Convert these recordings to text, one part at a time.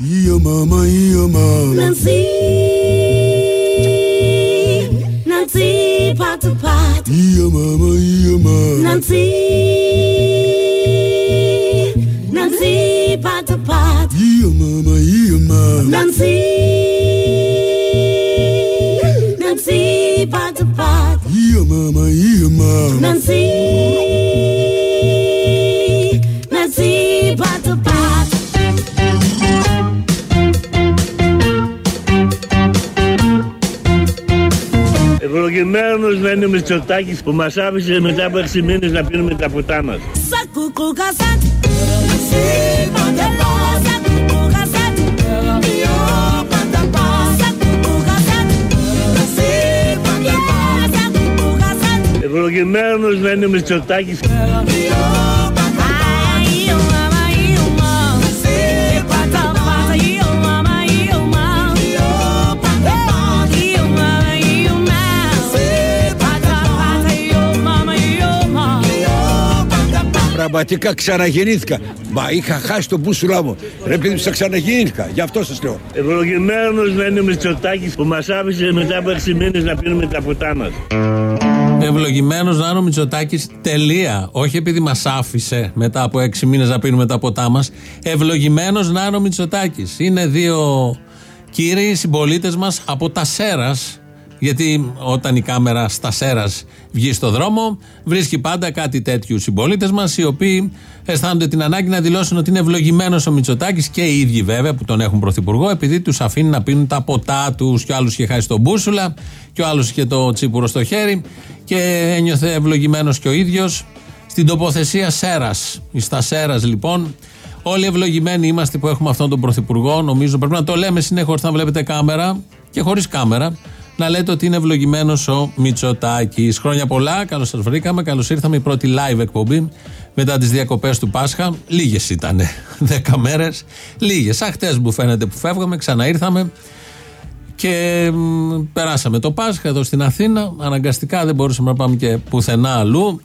Iya mama, iya mama. Nancy, Nancy, part to part. Iya mama, iya mama. Nancy, Nancy, part to part. Iya mama, iya mama. Nancy, Nancy, part to part. Iya mama, iya mama. Nancy. Ευλογημένος να είναι ο Μητσοτάκης που μας άφησε μετά από 6 μήνες να πίνουμε τα ποτά μας. Sacuco caçado, se manda lá, sacuco caçado, yo manda pá, sacuco caçado, se manda lá, sacuco caçado, Ευλογημένος να είναι ο Μητσοτάκης manda pá. Πραγματικά ξαναγεννήθηκα. Μα είχα χάσει τον μπούσουλά μου. Ρε παιδί μου, ξαναγεννήθηκα. Γι' αυτό σας λέω. Ευλογημένος να είναι ο Μητσοτάκης που μας άφησε μετά από 6 μήνες να πίνουμε τα ποτά μας. Ευλογημένος να είναι ο Μητσοτάκης. Τελεία. Όχι επειδή μας άφησε μετά από έξι μήνες να πίνουμε τα ποτά μας. Ευλογημένος να είναι ο Μητσοτάκης. Είναι δύο κύριοι συμπολίτες μας από τα Σέρας. Γιατί όταν η κάμερα στα Σέρας βγει στο δρόμο, βρίσκει πάντα κάτι τέτοιου συμπολίτες μας, οι οποίοι αισθάνονται την ανάγκη να δηλώσουν ότι είναι ευλογημένος ο Μητσοτάκης και οι ίδιοι βέβαια που τον έχουν πρωθυπουργό, επειδή τους αφήνει να πίνουν τα ποτά τους. Και ο άλλος είχε χάσει τον μπούσουλα, και ο άλλος είχε το τσίπουρο στο χέρι, και ένιωθε ευλογημένος και ο ίδιος στην τοποθεσία Σέρας. Στα Σέρας λοιπόν. Όλοι ευλογημένοι είμαστε που έχουμε αυτόν τον πρωθυπουργό. Νομίζω πρέπει να το λέμε συνέχεια όταν βλέπετε κάμερα και χωρίς κάμερα. Να λέτε ότι είναι ευλογημένος ο Μητσοτάκης. Χρόνια πολλά, καλώς σας βρήκαμε. Καλώς ήρθαμε. Η πρώτη live εκπομπή μετά τις διακοπές του Πάσχα. Λίγες ήταν. Δέκα μέρες. Λίγες. Σαν χτες που φαίνεται που φεύγαμε, ξαναήρθαμε. Και μ, περάσαμε το Πάσχα εδώ στην Αθήνα. Αναγκαστικά δεν μπορούσαμε να πάμε και πουθενά αλλού.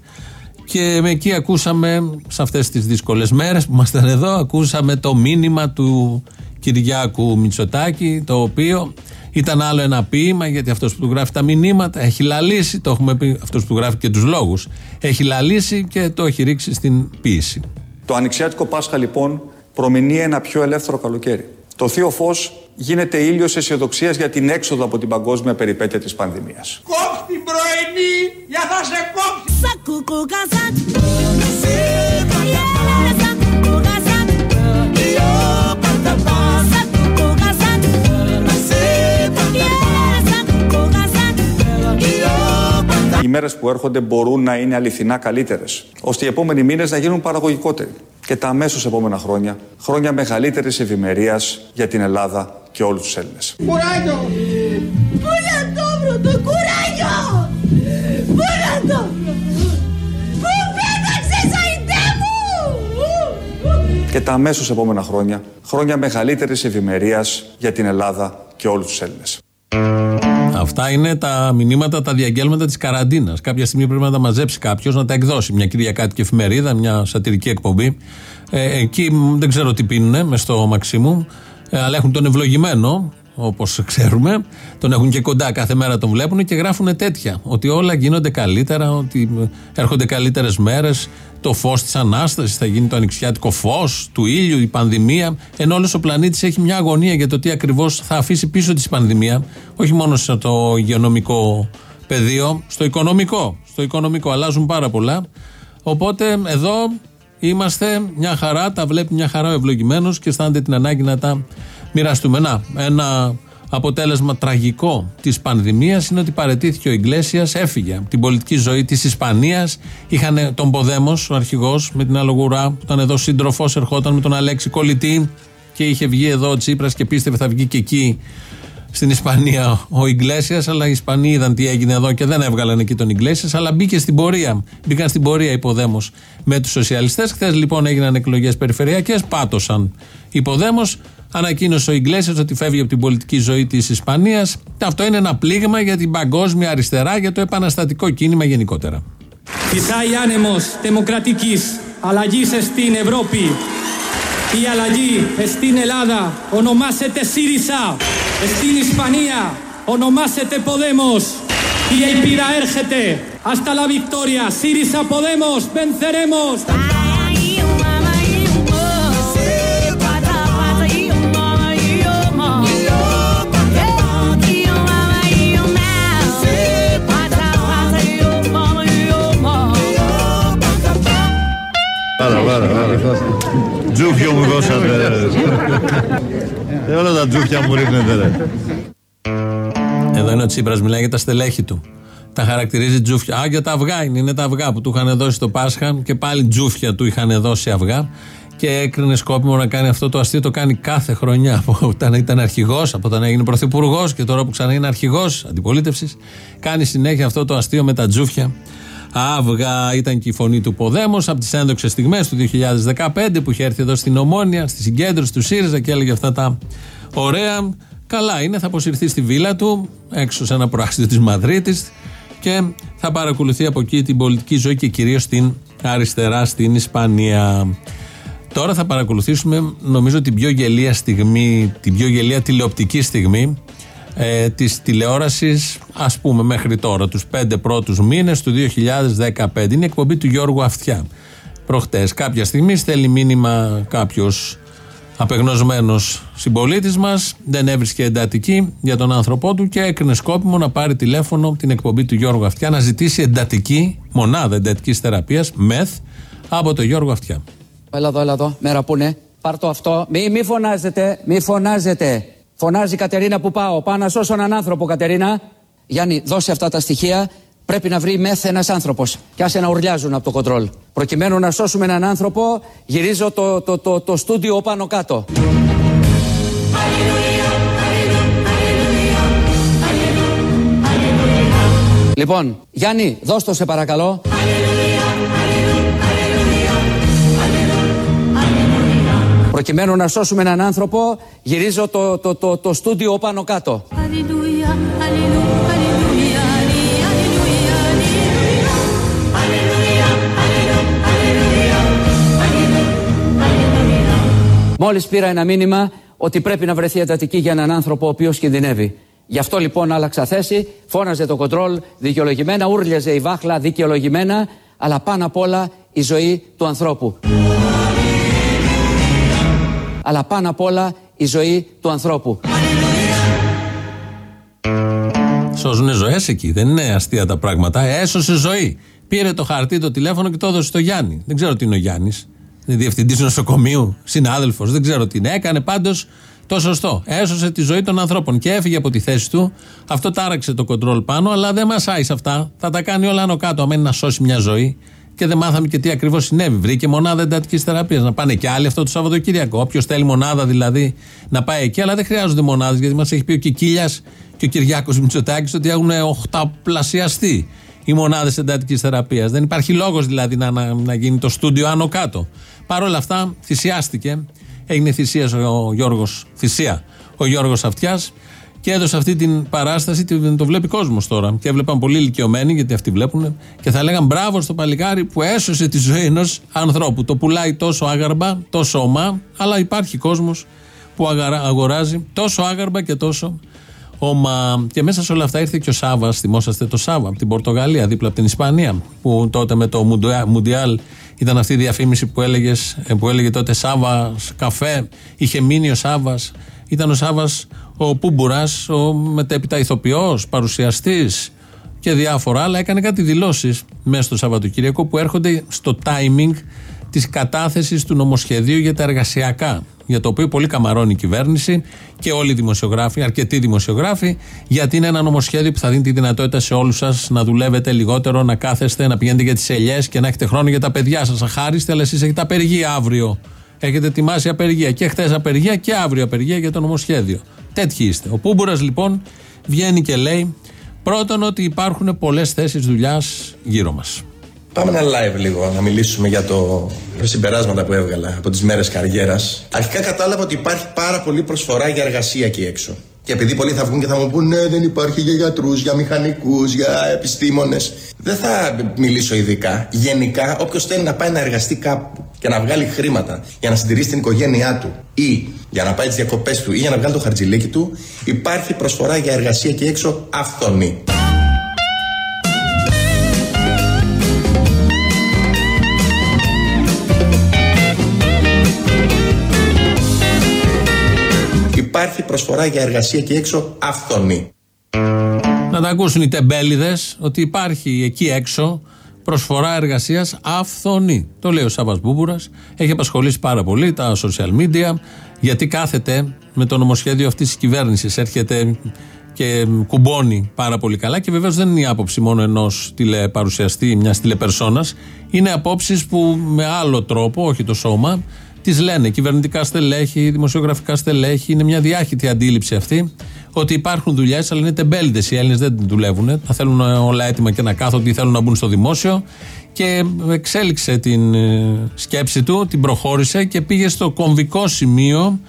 Και με εκεί ακούσαμε, σε αυτές τις δύσκολες μέρες που ήμασταν εδώ, ακούσαμε το μήνυμα του Κυριάκου Μητσοτάκη, το οποίο ήταν άλλο ένα ποίημα, γιατί αυτός που του γράφει τα μηνύματα έχει λαλήσει, το έχουμε πει, αυτός που του γράφει και τους λόγους, έχει λαλήσει και το έχει ρίξει στην ποίηση. Το ανοιξιάτικο Πάσχα λοιπόν προμηνύει ένα πιο ελεύθερο καλοκαίρι. Το θείο φως γίνεται ήλιος αισιοδοξίας για την έξοδο από την παγκόσμια περιπέτεια της πανδημίας. Κόψ' την πρωινή για θα σε κόψει. Οι μέρες που έρχονται μπορούν να είναι αληθινά καλύτερες, ώστε οι επόμενοι μήνες να γίνουν παραγωγικότεροι. Και τα αμέσως επόμενα χρόνια, χρόνια μεγαλύτερης ευημερίας για την Ελλάδα και όλους τους Έλληνες. Κουράγιο. Πού να το βρω το κουράγιο! Πού να το βρω! Πού πέταξες αητέ μου! Και τα αμέσως επόμενα χρόνια, χρόνια μεγαλύτερης ευημερίας για την Ελλάδα και όλους τους Έλληνες. Αυτά είναι τα μηνύματα, τα διαγγέλματα της καραντίνας. Κάποια στιγμή πρέπει να τα μαζέψει κάποιος, να τα εκδώσει. Μια κυριακάτικη εφημερίδα, μια σατυρική εκπομπή. Ε, εκεί μ, δεν ξέρω τι πίνουνε μες στο Μαξίμου, ε, αλλά έχουν τον ευλογημένο, όπως ξέρουμε. Τον έχουν και κοντά, κάθε μέρα τον βλέπουν και γράφουν τέτοια. Ότι όλα γίνονται καλύτερα, ότι ε, έρχονται καλύτερες μέρες. Το φως της ανάστασης θα γίνει το ανοιξιάτικο φως του ήλιου, η πανδημία. Ενώ όλος ο πλανήτης έχει μια αγωνία για το τι ακριβώς θα αφήσει πίσω της πανδημία. Όχι μόνο στο υγειονομικό πεδίο, στο οικονομικό. Στο οικονομικό αλλάζουν πάρα πολλά. Οπότε εδώ είμαστε μια χαρά, τα βλέπει μια χαρά ο ευλογημένος και αισθάνεται την ανάγκη να τα μοιραστούμε. Να, ένα αποτέλεσμα τραγικό της πανδημίας είναι ότι παρετήθηκε ο Ιγκλέσιας, έφυγε από την πολιτική ζωή της Ισπανίας. Είχαν τον Ποδέμος, ο αρχηγός, με την Αλογουρά, που ήταν εδώ σύντροφος, ερχόταν με τον Αλέξη Κολλητή και είχε βγει εδώ ο Τσίπρας και πίστευε θα βγει και εκεί στην Ισπανία ο Ιγκλέσιας, αλλά οι Ισπανοί είδαν τι έγινε εδώ και δεν έβγαλαν εκεί τον Ιγκλέσιας, αλλά μπήκε στην πορεία. Μπήκαν στην πορεία οι Ποδέμος με τους σοσιαλιστές. Χθες λοιπόν έγιναν εκλογές περιφερειακές, πάτωσαν οι Ποδέμος. Ανακοίνωσε ο Ιγκλέσια ότι φεύγει από την πολιτική ζωή της Ισπανίας. Αυτό είναι ένα πλήγμα για την παγκόσμια αριστερά, για το επαναστατικό κίνημα γενικότερα. Φυσάει άνεμος δημοκρατικής αλλαγής στην Ευρώπη. Η αλλαγή στην Ελλάδα ονομάζεται ΣΥΡΙΖΑ. Στην Ισπανία ονομάζεται Podemos. Η ελπίδα έρχεται. Hasta la victoria. ΣΥΡΙΖΑ Podemos. Venceremos. Τζούφιο μου δώσατε, ρε. Ε, όλα τα τζούφια μου ρίχνετε, ρε. Εδώ είναι ο Τσίπρας, μιλάει για τα στελέχη του. Τα χαρακτηρίζει τζούφια. Α, για τα αυγά είναι, είναι τα αυγά που του είχαν δώσει το Πάσχα και πάλι τζούφια του είχαν δώσει αυγά. Και έκρινε σκόπιμο να κάνει αυτό το αστείο. Το κάνει κάθε χρονιά. Από όταν ήταν αρχηγός, από όταν έγινε πρωθυπουργός και τώρα που ξανά είναι αρχηγός αντιπολίτευσης. Κάνει συνέχεια αυτό το αστείο με τα τζούφια. Αύγα ήταν και η φωνή του Ποδέμος από τις ένδοξες στιγμές του 2015 που είχε έρθει εδώ στην Ομόνια, στη συγκέντρωση του ΣΥΡΙΖΑ και έλεγε αυτά τα ωραία. Καλά είναι, θα αποσυρθεί στη βίλα του, έξω σε ένα προάστιο της Μαδρίτης και θα παρακολουθεί από εκεί την πολιτική ζωή και κυρίως την αριστερά στην Ισπανία. Τώρα θα παρακολουθήσουμε, νομίζω, την πιο γελία στιγμή, την πιο γελία τηλεοπτική στιγμή ε, της τηλεόρασης ας πούμε μέχρι τώρα τους πέντε πρώτους μήνες του 2015 είναι η εκπομπή του Γιώργου Αυτιά προχτές κάποια στιγμή στέλνει μήνυμα κάποιος απεγνωσμένος συμπολίτης μας δεν έβρισκε εντατική για τον άνθρωπό του και έκρινε σκόπιμο να πάρει τηλέφωνο την εκπομπή του Γιώργου Αυτιά να ζητήσει εντατική μονάδα εντατικής θεραπείας μεθ από τον Γιώργο Αυτιά Έλα εδώ, έλα εδώ. Μέρα που είναι. Πάρ' το αυτό. Μη, μη φωνάζετε, μη φωνάζετε. Φωνάζει η Κατερίνα που πάω. Πάω να σώσω έναν άνθρωπο, Κατερίνα. Γιάννη, δώσε αυτά τα στοιχεία. Πρέπει να βρει μεθ ένας άνθρωπος. Και άσε να ουρλιάζουν από το κοντρόλ. Προκειμένου να σώσουμε έναν άνθρωπο, γυρίζω το, το, το, το στούντιο πάνω κάτω. Λοιπόν, Γιάννη, δώσ' το σε παρακαλώ. Προκειμένου να σώσουμε έναν άνθρωπο, γυρίζω το, το, το, το στούντιο πάνω κάτω. Μόλις πήρα ένα μήνυμα ότι πρέπει να βρεθεί εντατική για έναν άνθρωπο ο οποίος κινδυνεύει. Γι' αυτό λοιπόν άλλαξα θέση, φώναζε το κοντρόλ δικαιολογημένα, ούρλιαζε η βάχλα δικαιολογημένα, αλλά πάνω απ' όλα η ζωή του ανθρώπου. Αλλά πάνω απ' όλα η ζωή του ανθρώπου. Σώζουν ζωές εκεί. Δεν είναι αστεία τα πράγματα. Έσωσε ζωή. Πήρε το χαρτί, το τηλέφωνο και το έδωσε στο Γιάννη. Δεν ξέρω τι είναι ο Γιάννης. Είναι διευθυντής νοσοκομείου, συνάδελφος. Δεν ξέρω τι είναι. Έκανε πάντως το σωστό. Έσωσε τη ζωή των ανθρώπων και έφυγε από τη θέση του. Αυτό τάραξε το κοντρόλ πάνω, αλλά δεν μας σε αυτά. Θα τα κάνει όλα άνω κάτω. Αμένει να σώσει μια ζωή. Και δεν μάθαμε και τι ακριβώς συνέβη. Βρήκε μονάδα εντατικής θεραπείας. Να πάνε και άλλοι αυτό το Σαββατοκύριακο. Όποιος θέλει μονάδα δηλαδή να πάει εκεί, αλλά δεν χρειάζονται μονάδες γιατί μας έχει πει ο Κικίλιας και ο Κυριάκος Μητσοτάκης ότι έχουν οχταπλασιαστεί οι μονάδες εντατικής θεραπείας. Δεν υπάρχει λόγος δηλαδή να, να, να γίνει το στούντιο άνω κάτω. Παρ' όλα αυτά θυσιάστηκε. Έγινε θυσίας ο Γιώργος. Θυσία ο Γιώργος Αυτιάς και έδωσε αυτή την παράσταση. Το βλέπει κόσμος τώρα. Και έβλεπαν πολύ ηλικιωμένοι, γιατί αυτοί βλέπουν, και θα λέγαν μπράβο στο παλικάρι που έσωσε τη ζωή ενός ανθρώπου. Το πουλάει τόσο άγαρμπα, τόσο ομά, αλλά υπάρχει κόσμος που αγοράζει τόσο άγαρμπα και τόσο ομά. Και μέσα σε όλα αυτά ήρθε και ο Σάβα. Θυμόσαστε το Σάβα από την Πορτογαλία, δίπλα από την Ισπανία, που τότε με το Μουντιάλ ήταν αυτή η διαφήμιση που, έλεγες, που έλεγε τότε Σάβα καφέ. Είχε μείνει ο Σάβα. Ήταν ο Σάβα ο Πούμπουρας, ο μετέπειτα ηθοποιός, παρουσιαστής και διάφορα άλλα. Έκανε κάτι δηλώσεις μέσα στο Σαββατοκύριακο που έρχονται στο timing της κατάθεσης του νομοσχεδίου για τα εργασιακά. Για το οποίο πολύ καμαρώνει η κυβέρνηση και όλοι οι δημοσιογράφοι, αρκετοί δημοσιογράφοι, γιατί είναι ένα νομοσχέδιο που θα δίνει τη δυνατότητα σε όλους σας να δουλεύετε λιγότερο, να κάθεστε, να πηγαίνετε για τις ελιές και να έχετε χρόνο για τα παιδιά σας. Αχάριστε, αλλά εσείς έχετε απεργία αύριο. Έχετε ετοιμάσει απεργία και χθες απεργία και αύριο απεργία για το νομοσχέδιο. Τέτοιοι είστε. Ο Πούμπουρας λοιπόν βγαίνει και λέει πρώτον ότι υπάρχουν πολλές θέσεις δουλειάς γύρω μας. Πάμε ένα live λίγο να μιλήσουμε για το τα συμπεράσματα που έβγαλα από τις μέρες καριέρας. Αρχικά κατάλαβα ότι υπάρχει πάρα πολύ προσφορά για εργασία εκεί έξω. Και επειδή πολλοί θα βγουν και θα μου πούν ναι δεν υπάρχει για γιατρούς, για μηχανικούς, για επιστήμονες. Δεν θα μιλήσω ειδικά. Γενικά όποιος θέλει να πάει να εργαστεί κάπου και να βγάλει χρήματα για να συντηρήσει την οικογένειά του ή για να πάει τις διακοπές του ή για να βγάλει το χαρτζηλίκι του υπάρχει προσφορά για εργασία και έξω αυθονή. Υπάρχει προσφορά για εργασία και έξω αυθονή. Να τα ακούσουν οι τεμπέληδες ότι υπάρχει εκεί έξω προσφορά εργασίας αυθονή. Το λέει ο Σάβα Μπούμπουρας. Έχει απασχολήσει πάρα πολύ τα social media γιατί κάθεται με το νομοσχέδιο αυτής της κυβέρνησης. Έρχεται και κουμπώνει πάρα πολύ καλά και βεβαίως δεν είναι η άποψη μόνο ενός τηλεπαρουσιαστή, μιας τηλεπερσόνας. Είναι απόψεις που με άλλο τρόπο, όχι το σώμα, τις λένε. Κυβερνητικά στελέχη, δημοσιογραφικά στελέχη. Είναι μια διάχυτη αντίληψη αυτή ότι υπάρχουν δουλειές, αλλά είναι τεμπέληδες. Οι Έλληνες δεν δουλεύουν. Θα θέλουν όλα έτοιμα και να κάθονται ή θέλουν να μπουν στο δημόσιο. Και εξέλιξε την ε, σκέψη του, την προχώρησε και πήγε στο κομβικό σημείο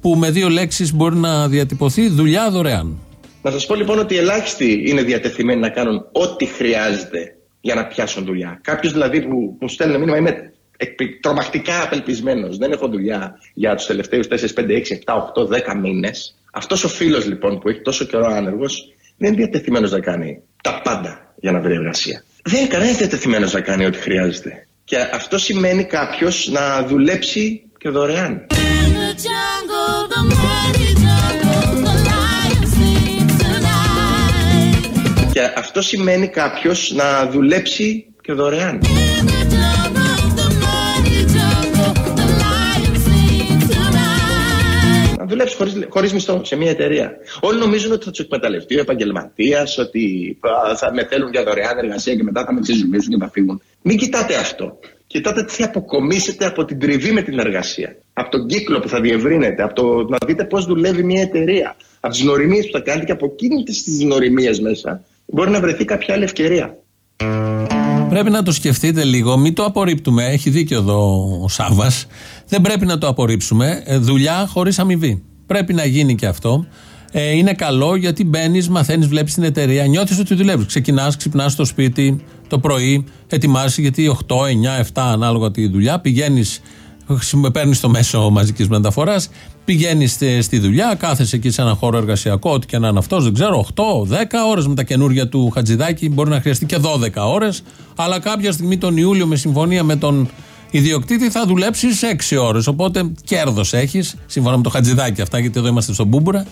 που με δύο λέξεις μπορεί να διατυπωθεί δουλειά δωρεάν. Να σας πω λοιπόν ότι ελάχιστοι είναι διατεθειμένοι να κάνουν ό,τι χρειάζεται για να πιάσουν δουλειά. Κάποιος δηλαδή που μου στέλνει μήνυμα είμαι εκπλη- τρομακτικά απελπισμένος. Δεν έχω δουλειά για τους τελευταίους 4, 5, 6, 7, 8, 10 μήνες. Αυτός ο φίλος λοιπόν που έχει τόσο καιρό άνεργος δεν είναι διατεθειμένος να κάνει τα πάντα για να βρει εργασία. Δεν είναι κανένας διατεθειμένος να κάνει ό,τι χρειάζεται. Και αυτό σημαίνει κάποιος να δουλέψει και δωρεάν. Και αυτό σημαίνει κάποιος να δουλέψει και δωρεάν. Δουλέψεις χωρίς, χωρίς μισθό σε μια εταιρεία. Όλοι νομίζουν ότι θα τους εκμεταλλευτεί ο επαγγελματίας, ότι α, θα με θέλουν για δωρεάν εργασία και μετά θα με ξεζουμίζουν και θα φύγουν. Μην κοιτάτε αυτό. Κοιτάτε τι θα αποκομίσετε από την τριβή με την εργασία. Από τον κύκλο που θα διευρύνετε. Από το να δείτε πώς δουλεύει μια εταιρεία. Από τις νοημίε που θα κάνετε και από εκείνε τις νοημίε μέσα μπορεί να βρεθεί κάποια άλλη ευκαιρία. Πρέπει να το σκεφτείτε λίγο, μην το απορρίπτουμε. Έχει δίκιο εδώ ο Σάβα. Δεν πρέπει να το απορρίψουμε. Ε, δουλειά χωρίς αμοιβή. Πρέπει να γίνει και αυτό. Ε, είναι καλό γιατί μπαίνεις, μαθαίνεις, βλέπεις την εταιρεία, νιώθεις ότι δουλεύεις. Ξεκινάς, ξυπνάς στο σπίτι το πρωί, ετοιμάζει γιατί 8, 9, 7 ανάλογα τη δουλειά, πηγαίνεις, παίρνεις το μέσο μαζικής μεταφοράς, πηγαίνεις στη, στη δουλειά, κάθεσαι εκεί σε ένα χώρο εργασιακό, ό,τι και να είναι αυτός, δεν ξέρω, 8, 10 ώρες με τα καινούργια του Χατζηδάκη, μπορεί να χρειαστεί και 12 ώρες, αλλά κάποια στιγμή τον Ιούλιο με συμφωνία με τον ιδιοκτήτη θα δουλέψει 6 ώρες. Οπότε κέρδος έχεις, σύμφωνα με το Χατζηδάκη αυτά, γιατί εδώ είμαστε στον Μπούμπουρα,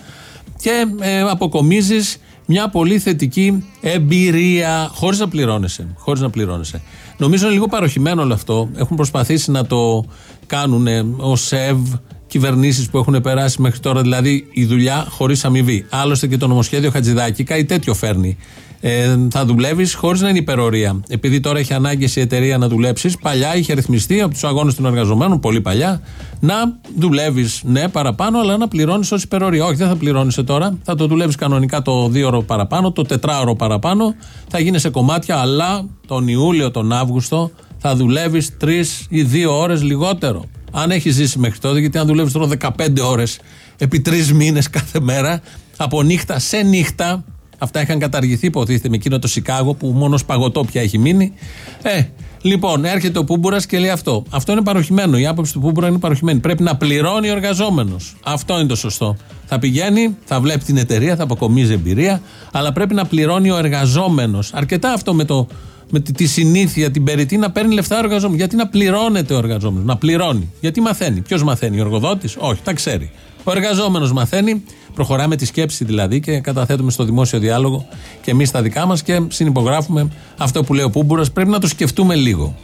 και ε, αποκομίζεις μια πολύ θετική εμπειρία χωρίς να πληρώνεσαι. Χωρίς να πληρώνεσαι. Νομίζω είναι λίγο παροχημένο όλο αυτό. Έχουν προσπαθήσει να το κάνουν ω ΣΕΒ κυβερνήσεις που έχουν περάσει μέχρι τώρα, δηλαδή η δουλειά χωρίς αμοιβή. Άλλωστε και το νομοσχέδιο Χατζηδάκη κάτι τέτοιο φέρνει. Ε, θα δουλεύεις χωρίς να είναι υπερορία. Επειδή τώρα έχει ανάγκη η εταιρεία να δουλέψεις, παλιά είχε ρυθμιστεί από τους αγώνες των εργαζομένων, πολύ παλιά, να δουλεύεις ναι παραπάνω, αλλά να πληρώνεις ως υπερορία. Όχι, δεν θα πληρώνει τώρα. Θα το δουλεύεις κανονικά το 2 ώρο παραπάνω, το 4 ώρο παραπάνω. Θα γίνει σε κομμάτια, αλλά τον Ιούλιο, τον Αύγουστο θα δουλεύεις 3 ή 2 ώρες λιγότερο. Αν έχεις ζήσει μέχρι τότε, γιατί αν δουλεύεις τώρα 15 ώρες επί 3 μήνες κάθε μέρα, από νύχτα σε νύχτα, Αυτά είχαν καταργηθεί, υποτίθεται, με εκείνο το Σικάγο που μόνος σπαγωτό πια έχει μείνει. Ε, λοιπόν, έρχεται ο Πούμπουρας και λέει αυτό. Αυτό είναι παροχημένο. Η άποψη του Πούμπουρα είναι παροχημένη. Πρέπει να πληρώνει ο εργαζόμενος. Αυτό είναι το σωστό. Θα πηγαίνει, θα βλέπει την εταιρεία, θα αποκομίζει εμπειρία, αλλά πρέπει να πληρώνει ο εργαζόμενος. Αρκετά αυτό με, το, με τη, τη συνήθεια, την περιττή να παίρνει λεφτά ο εργαζόμενος. Γιατί να πληρώνεται ο εργαζόμενος, να πληρώνει. Γιατί μαθαίνει. Ποιος μαθαίνει, ο εργοδότης, όχι, τα ξέρει. Ο εργαζόμενος μαθαίνει, προχωράμε τη σκέψη δηλαδή και καταθέτουμε στο δημόσιο διάλογο και εμείς τα δικά μας και συνυπογράφουμε αυτό που λέει ο Πούμπουρας. Πρέπει να το σκεφτούμε λίγο.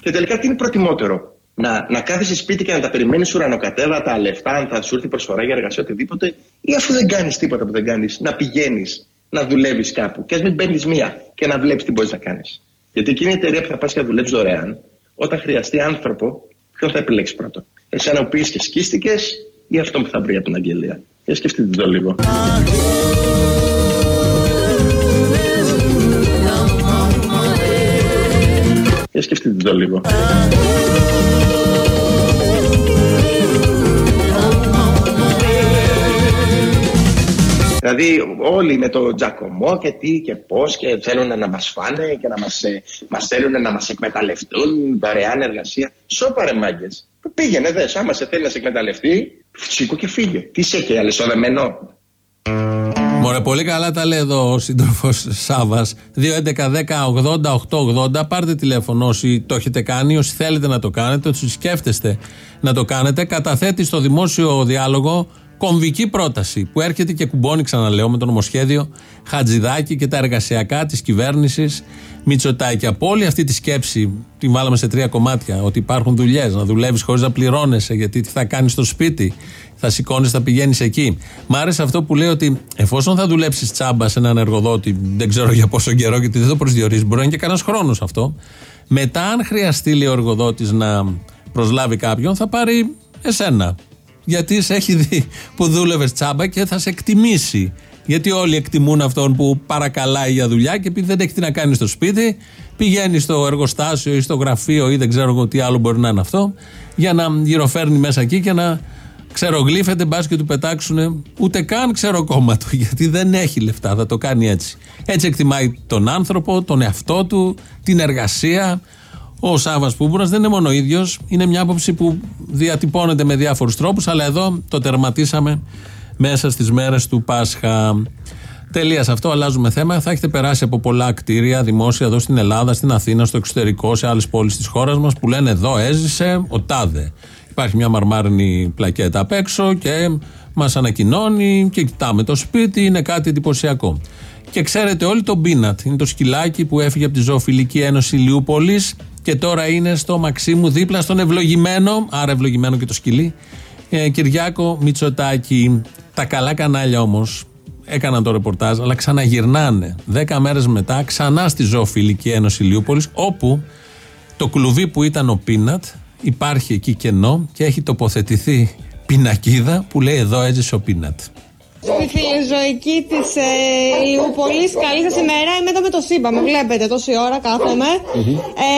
Και τελικά τι είναι προτιμότερο. Να, να κάθεσαι σπίτι και να τα περιμένεις ουρανοκατέβατα λεφτά, αν θα σου έρθει προσφορά για εργασία οτιδήποτε, ή αφού δεν κάνεις τίποτα που δεν κάνεις, να πηγαίνεις να δουλεύεις κάπου. Και ας μην παίρνεις μία και να βλέπει τι μπορείς να κάνεις. Γιατί εκείνη η εταιρεία που θα πας και να δουλεύει δωρεάν, όταν χρειαστεί άνθρωπο, ποιον θα επιλέξεις πρώτο. Εσένα που πήγε και σκίστηκες ή αυτό που θα βρει από την αγγελία; Για σκεφτείτε το λίγο. Για σκεφτείτε το λίγο. Δηλαδή όλοι με το τζακωμό και τι και πώς και θέλουν να μας φάνε και να μας, ε, μας θέλουν να μας εκμεταλλευτούν δωρεάν εργασία. Σώπα ρε μάγκες. Πήγαινε δες, άμα σε θέλει να σε εκμεταλλευτεί, σήκω και φύγε. Τι είσαι και αλεσοδεμένο. Μωρέ, πολύ καλά τα λέει εδώ ο σύντροφος Σάβας. 2.11.10.80.880. Πάρτε τηλέφωνο όσοι το έχετε κάνει, όσοι θέλετε να το κάνετε, όσοι σκέφτεστε να το κάνετε. Καταθέτει στο δημόσιο διάλογο κομβική πρόταση που έρχεται και κουμπώνει, ξαναλέω, με το νομοσχέδιο Χατζηδάκη και τα εργασιακά της κυβέρνησης Μητσοτάκη. Από όλη αυτή τη σκέψη, την βάλαμε σε τρία κομμάτια, ότι υπάρχουν δουλειές, να δουλεύεις χωρίς να πληρώνεσαι, γιατί τι θα κάνεις στο σπίτι, θα σηκώνεις, θα πηγαίνεις εκεί. Μ' άρεσε αυτό που λέει ότι εφόσον θα δουλέψεις τσάμπα σε έναν εργοδότη, δεν ξέρω για πόσο καιρό, γιατί δεν το προσδιορίζεις, μπορεί να είναι και κανένας χρόνος αυτό. Μετά, αν χρειαστεί, λέει ο εργοδότης να προσλάβει κάποιον, θα πάρει εσένα. Γιατί σε έχει δει που δούλευε τσάμπα και θα σε εκτιμήσει. Γιατί όλοι εκτιμούν αυτόν που παρακαλάει για δουλειά και επειδή δεν έχει τι να κάνει στο σπίτι, πηγαίνει στο εργοστάσιο ή στο γραφείο ή δεν ξέρω εγώ τι άλλο μπορεί να είναι αυτό, για να γυροφέρνει μέσα εκεί και να ξερογλύφεται, μπας και του πετάξουν ούτε καν ξέρω κόμμα του, γιατί δεν έχει λεφτά, θα το κάνει έτσι. Έτσι εκτιμάει τον άνθρωπο, τον εαυτό του, την εργασία. Ο Σάβα Πούμπουρας δεν είναι μόνο ο ίδιος, είναι μια άποψη που διατυπώνεται με διάφορους τρόπους, αλλά εδώ το τερματίσαμε μέσα στις μέρες του Πάσχα. Τελείας σε αυτό, αλλάζουμε θέμα. Θα έχετε περάσει από πολλά κτίρια δημόσια εδώ στην Ελλάδα, στην Αθήνα, στο εξωτερικό, σε άλλες πόλεις της χώρας μας που λένε εδώ έζησε ο Τάδε. Υπάρχει μια μαρμάρινη πλακέτα απ' έξω και μας ανακοινώνει και κοιτάμε το σπίτι, είναι κάτι εντυπωσιακό. Και ξέρετε όλοι το Μπίνατ. Είναι το σκυλάκι που έφυγε από τη Ζωοφιλική Ένωση Λιούπολης και τώρα είναι στο Μαξίμου δίπλα στον ευλογημένο, άρα ευλογημένο και το σκυλί, ε, Κυριάκο Μητσοτάκη. Τα καλά κανάλια όμως έκαναν το ρεπορτάζ, αλλά ξαναγυρνάνε. Δέκα μέρες μετά ξανά στη Ζωοφιλική Ένωση Λιούπολης, όπου το κλουβί που ήταν ο Πίνατ υπάρχει εκεί κενό και έχει τοποθετηθεί πινακίδα που λέει εδώ έζησε ο Πίνατ. Στη φιλοζωική της ε, Ιούπολη, καλή σας ημέρα. Είμαι εδώ με το ΣΥΜΠΑ. Με βλέπετε τόση ώρα κάθομαι. Ε,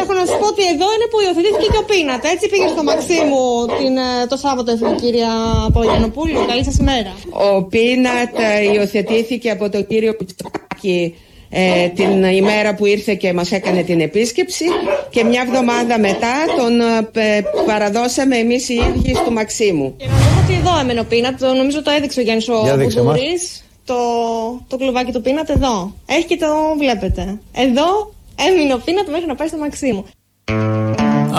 έχω να σας πω ότι εδώ είναι που υιοθετήθηκε και ο Πίνατ. Έτσι πήγε στο Μαξίμου την, ε, το Σάββατο, έφυγε η κυρία Παπαγιανοπούλου. Καλή σας ημέρα. Ο Πίνατ ε, υιοθετήθηκε από τον κύριο Πιτσάκη ε, την ημέρα που ήρθε και μας έκανε την επίσκεψη και μια εβδομάδα μετά τον ε, παραδώσαμε εμείς οι ίδιοι στο Μαξίμου. Και να δω ότι εδώ έμενε ο Πίνατ. Το, νομίζω το έδειξε ο Γιάννης ο Για δείξε μας. Μπουντούρης. Το, το κλουβάκι του Πίνατ εδώ. Έχει και το βλέπετε. Εδώ έμεινε ο Πίνατ μέχρι να πάει στο Μαξίμου.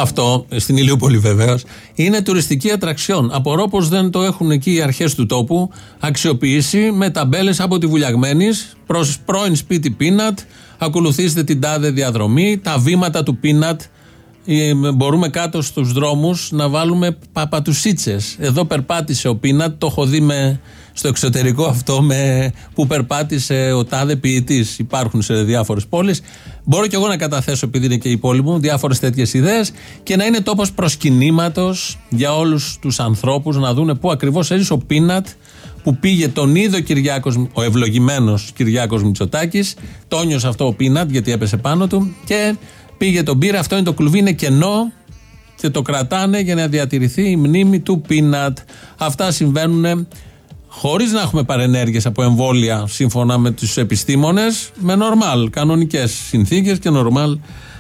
Αυτό στην Ηλιούπολη βεβαίως είναι τουριστική ατραξιόν. Απορώ πως δεν το έχουν εκεί οι αρχές του τόπου αξιοποιήσει με ταμπέλες από τη Βουλιαγμένης προς πρώην σπίτι Πίνατ. Ακολουθήστε την τάδε διαδρομή, τα βήματα του Πίνατ. Ε, Μπορούμε κάτω στους δρόμους να βάλουμε παπατουσίτσες. Εδώ περπάτησε ο Πίνατ, το έχω δει με, στο εξωτερικό αυτό με, που περπάτησε ο τάδε ποιητής. Υπάρχουν σε διάφορες πόλεις. Μπορώ και εγώ να καταθέσω, επειδή είναι και η πόλη μου, διάφορες τέτοιες ιδέες και να είναι τόπος προσκυνήματος για όλους τους ανθρώπους να δούνε πού ακριβώς έζησε ο Πίνατ που πήγε τον είδο Κυριάκος, ο ευλογημένος Κυριάκος Μητσοτάκης. Το νιώσε αυτό ο Πίνατ γιατί έπεσε πάνω του και πήγε τον πήρε. Αυτό είναι το κλουβί, είναι κενό και το κρατάνε για να διατηρηθεί η μνήμη του Πίνατ. Αυτά συμβαίνουν χωρίς να έχουμε παρενέργειες από εμβόλια σύμφωνα με τους επιστήμονες, με νορμάλ, κανονικές συνθήκες και νορμάλ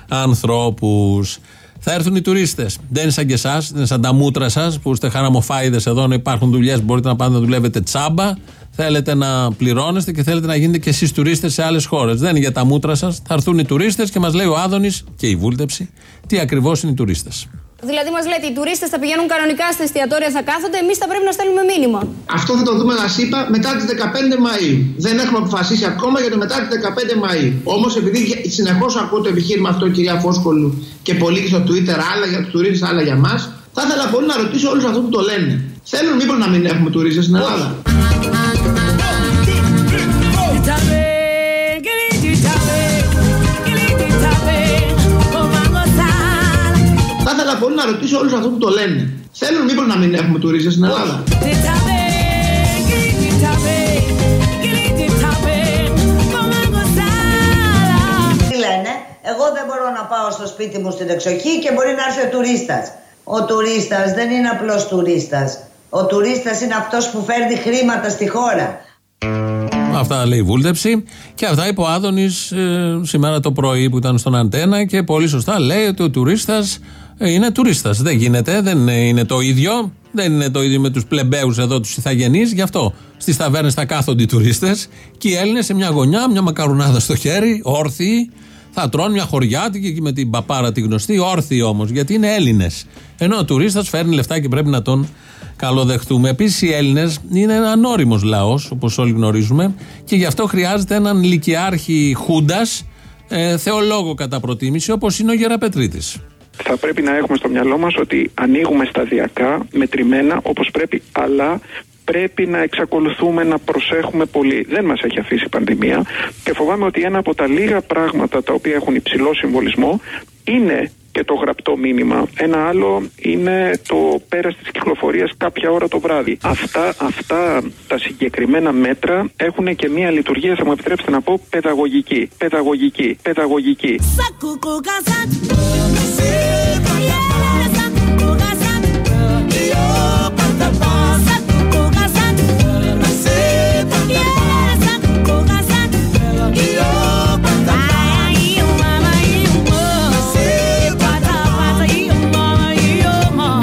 ανθρώπους. Θα έρθουν οι τουρίστες. Δεν είναι σαν και εσάς, δεν είναι σαν τα μούτρα σας που είστε χαραμοφάιδες εδώ να υπάρχουν δουλειές. Μπορείτε να πάτε να δουλεύετε τσάμπα. Θέλετε να πληρώνεστε και θέλετε να γίνετε και εσείς τουρίστες σε άλλες χώρες. Δεν είναι για τα μούτρα σας. Θα έρθουν οι τουρίστες και μας λέει ο Άδωνης και η βούλτεψη τι ακριβώς είναι οι τουρίστες. Δηλαδή, μας λέτε οι τουρίστες θα πηγαίνουν κανονικά στα εστιατόρια, θα κάθονται, εμείς θα πρέπει να στέλνουμε μήνυμα. Αυτό θα το δούμε, σας είπα, μετά τις 15 Μαου. Δεν έχουμε αποφασίσει ακόμα για το μετά τις 15 Μαου. Όμως, επειδή συνεχώς ακούω το επιχείρημα αυτό, κυρία Φόσκολου, και πολύ και στο Twitter, άλλα για τους τουρίστες, άλλα για μας, θα ήθελα πολύ να ρωτήσω όλους αυτούς που το λένε. Θέλουν μήπως να μην έχουμε τουρίστες στην Ελλάδα; Θα ήθελα πολύ να ρωτήσω όλους αυτού που το λένε. Θέλουν μήπως να μην έχουμε τουρίστες στην Ελλάδα; Τι λένε, εγώ δεν μπορώ να πάω στο σπίτι μου στην εξοχή και μπορεί να έρθει ο τουρίστας. Ο τουρίστας δεν είναι απλός τουρίστας. Ο τουρίστας είναι αυτός που φέρνει χρήματα στη χώρα. Αυτά λέει η βούλτεψη. Και αυτά είπε ο Άδωνης σήμερα το πρωί που ήταν στον Αντένα και πολύ σωστά λέει ότι ο τουρίστας είναι τουρίστας. Δεν γίνεται, δεν είναι το ίδιο. Δεν είναι το ίδιο με τους πλεμπαίους εδώ, τους ηθαγενεί. Γι' αυτό στις ταβέρνες θα κάθονται οι τουρίστες και οι Έλληνες σε μια γωνιά, μια μακαρουνάδα στο χέρι, όρθιοι, θα τρώνε μια χωριάτικη εκεί με την παπάρα τη γνωστή, όρθιοι όμως, γιατί είναι Έλληνες. Ενώ ο τουρίστας φέρνει λεφτά και πρέπει να τον καλοδεχτούμε. Επίσης, οι Έλληνες είναι ένα ανώριμο λαός, όπως όλοι γνωρίζουμε, και γι' αυτό χρειάζεται έναν λυκειάρχη Χούντας, ε, θεολόγο κατά προτίμηση, όπως είναι ο Γεραπετρίτης. Θα πρέπει να έχουμε στο μυαλό μας ότι ανοίγουμε σταδιακά, μετρημένα, όπως πρέπει, αλλά πρέπει να εξακολουθούμε να προσέχουμε πολύ. Δεν μας έχει αφήσει η πανδημία και φοβάμαι ότι ένα από τα λίγα πράγματα τα οποία έχουν υψηλό συμβολισμό είναι και το γραπτό μήνυμα. Ένα άλλο είναι το πέρας της κυκλοφορίας κάποια ώρα το βράδυ. Αυτά, αυτά τα συγκεκριμένα μέτρα έχουν και μία λειτουργία, θα μου επιτρέψετε να πω, παιδαγωγική. Παιδαγωγική. Παιδαγωγική.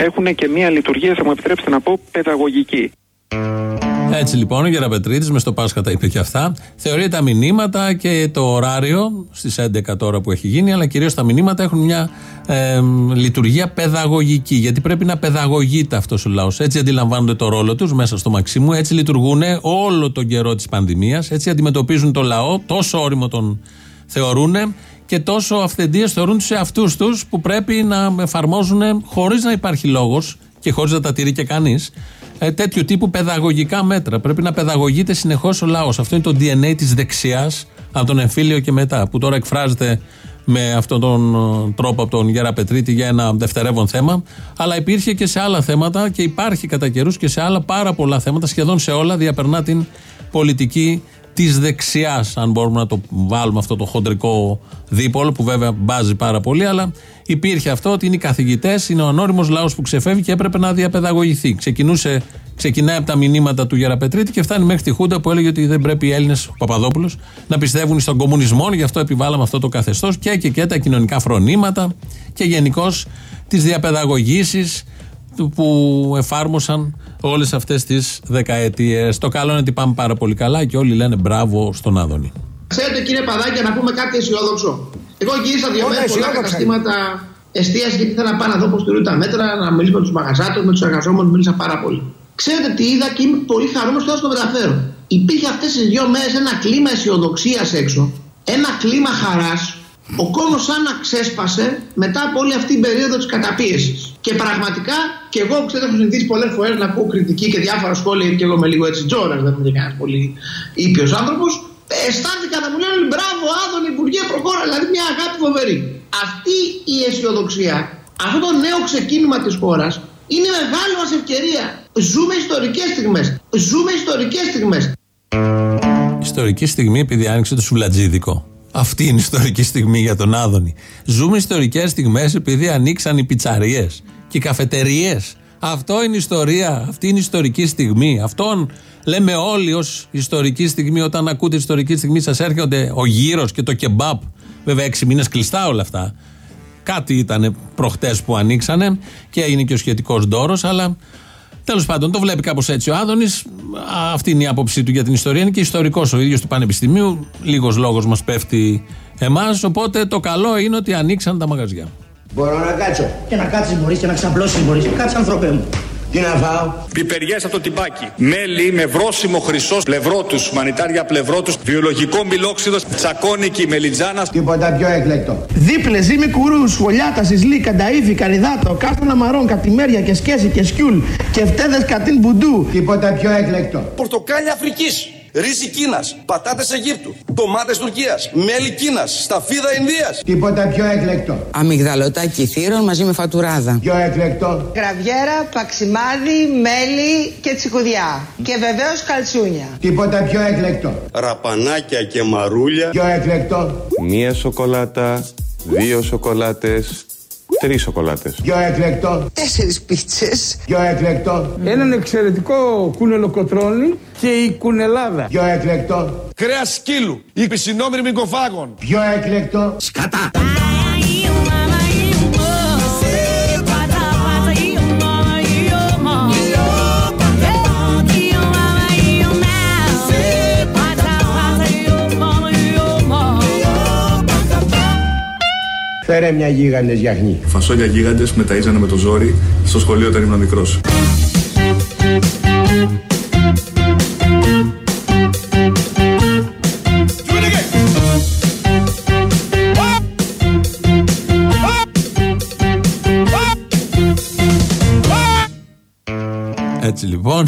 Έχουν και μία λειτουργία, θα μου επιτρέψετε να πω, παιδαγωγική. Έτσι λοιπόν ο Γεραπετρίτης μες στο Πάσχα τα είπε και αυτά. Θεωρεί τα μηνύματα και το ωράριο στις 11 τώρα που έχει γίνει, αλλά κυρίως τα μηνύματα έχουν μια ε, λειτουργία παιδαγωγική. Γιατί πρέπει να παιδαγωγείται αυτός ο λαός. Έτσι αντιλαμβάνονται το ρόλο τους μέσα στο Μαξίμου, έτσι λειτουργούν όλο τον καιρό της πανδημίας, έτσι αντιμετωπίζουν το λαό, τόσο όριμο τον θεωρούν και τόσο αυθεντίες θεωρούν τους εαυτούς τους που πρέπει να εφαρμόζουν χωρίς να υπάρχει λόγος και χωρίς να τα τηρεί και κανείς ε, τέτοιου τύπου παιδαγωγικά μέτρα. Πρέπει να παιδαγωγείται συνεχώς ο λαός. Αυτό είναι το DNA της δεξιάς από τον εμφύλιο και μετά, που τώρα εκφράζεται με αυτόν τον ε, τρόπο από τον Γέρα Πετρίτη για ένα δευτερεύον θέμα. Αλλά υπήρχε και σε άλλα θέματα και υπάρχει κατά καιρούς και σε άλλα πάρα πολλά θέματα, σχεδόν σε όλα, διαπερνά την πολιτική της δεξιάς, αν μπορούμε να το βάλουμε αυτό το χοντρικό δίπολο, που βέβαια μπάζει πάρα πολύ, αλλά υπήρχε αυτό ότι είναι οι καθηγητές, είναι ο ανώριμος λαός που ξεφεύγει και έπρεπε να διαπαιδαγωγηθεί. Ξεκινούσε, ξεκινάει από τα μηνύματα του Γεραπετρίτη και φτάνει μέχρι τη Χούντα που έλεγε ότι δεν πρέπει οι Έλληνες, ο Παπαδόπουλος, να πιστεύουν στον κομμουνισμό, γι' αυτό επιβάλαμε αυτό το καθεστώς και, και, και τα κοινωνικά φρονήματα και γενικώς τις διαπαιδαγωγήσεις που εφάρμοσαν όλες αυτές τις δεκαετίες. Το καλό είναι ότι πάμε πάρα πολύ καλά και όλοι λένε μπράβο στον Άδωνη. Ξέρετε κύριε Παδάκη να πούμε κάτι αισιόδοξο. Εγώ γύρισα δύο μέρες πολλά καταστήματα εστίαση γιατί ήθελα να πάω να δω πώς τηρούν τα μέτρα, να μιλήσω με τους μαγαζάτου, με τους εργαζόμενους, μίλησα πάρα πολύ. Ξέρετε τι είδα και είμαι πολύ χαρούμενος τώρα στο μεταφέρω. Υπήρχε αυτές τις δύο μέρες ένα κλίμα αισιοδοξίας έξω, ένα κλίμα χαράς. Ο κόσμος σαν να ξέσπασε μετά από όλη αυτή την περίοδο της καταπίεσης. Και πραγματικά, και εγώ που ξέρω, έχω συνηθίσει πολλές φορές να ακούω κριτική και διάφορα σχόλια, και εγώ είμαι λίγο έτσι τζόρας, δεν είμαι κανένας πολύ ήπιος άνθρωπος. Αισθάνθηκα να μου λένε μπράβο, Άδωνη, Υπουργέ, προχώρα. Δηλαδή μια αγάπη φοβερή. Αυτή η αισιοδοξία, αυτό το νέο ξεκίνημα της χώρας είναι μεγάλη μας ευκαιρία. Ζούμε ιστορικές στιγμές. Ζούμε ιστορικές στιγμές. Ιστορική στιγμή επειδή άνοιξε το σουβλατζίδικο. Αυτή είναι η ιστορική στιγμή για τον Άδωνη. Ζούμε ιστορικές στιγμές επειδή ανοίξαν οι πιτσαρίες και οι καφετερίες. Αυτό είναι η ιστορία. Αυτή είναι η ιστορική στιγμή. Αυτόν λέμε όλοι ως ιστορική στιγμή. Όταν ακούτε ιστορική στιγμή, σας έρχονται ο γύρος και το κεμπάπ. Βέβαια, έξι μήνες κλειστά όλα αυτά. Κάτι ήταν προχτές που ανοίξανε και είναι και ο σχετικός ντόρος, αλλά Τέλος πάντων, το βλέπει κάπως έτσι ο Άδωνης. Αυτή είναι η άποψή του για την ιστορία. Είναι και ιστορικός ο ίδιος του Πανεπιστημίου. Λίγος λόγος μας πέφτει εμάς. Οπότε το καλό είναι ότι ανοίξαν τα μαγαζιά. Μπορώ να κάτσω. Και να κάτσεις μπορείς και να ξαπλώσεις μπορείς. Κάτσε, άνθρωπε μου. Τι να φάω; Πιπεριές από το τυμπάκι. Μέλι με βρόσιμο χρυσό πλευρό τους, μανιτάρια πλευρό τους, βιολογικό μιλόξιδος, τσακώνικη μελιτζάνα. Τίποτα πιο έκλεκτο. Δίπλες, ζύμη κουρούς, σχολιάτα, σισλή, κανταήφι, καριδάτο, κάστανα μαρών, κατημέρια και σκέση και σκιούλ και φτέδε κατίν μπουντού. Τίποτα πιο έκλεκτο. Πορτοκάλια Αφρικής. Ρύζι Κίνας, πατάτες Αιγύπτου, ντομάτες Τουρκίας, μέλι Κίνας, σταφίδα Ινδίας. Τίποτα πιο έκλεκτο. Αμυγδαλωτάκι θύρων μαζί με φατουράδα. Πιο έκλεκτο. Γραβιέρα, παξιμάδι, μέλι και τσικουδιά. Και βεβαίως καλτσούνια. Τίποτα πιο έκλεκτο. Ραπανάκια και μαρούλια. Πιο έκλεκτο. Μία σοκολάτα, δύο σοκολάτες, Τρεις σοκολάτες. Πιο εκλεκτό. Τέσσερις πίτσες. Πιο εκλεκτό. Έναν εξαιρετικό κουνελοκοτρόνι και η κουνελάδα. Πιο εκλεκτό. Κρέας σκύλου. Η πισινόμηρη μικοφάγων. Πιο εκλεκτό. Σκατά. Φέρε μια γίγαντες γιαχνή. Φασόλια γίγαντες με ταΐζανε με το ζόρι στο σχολείο όταν ήμουν μικρός. Έτσι λοιπόν.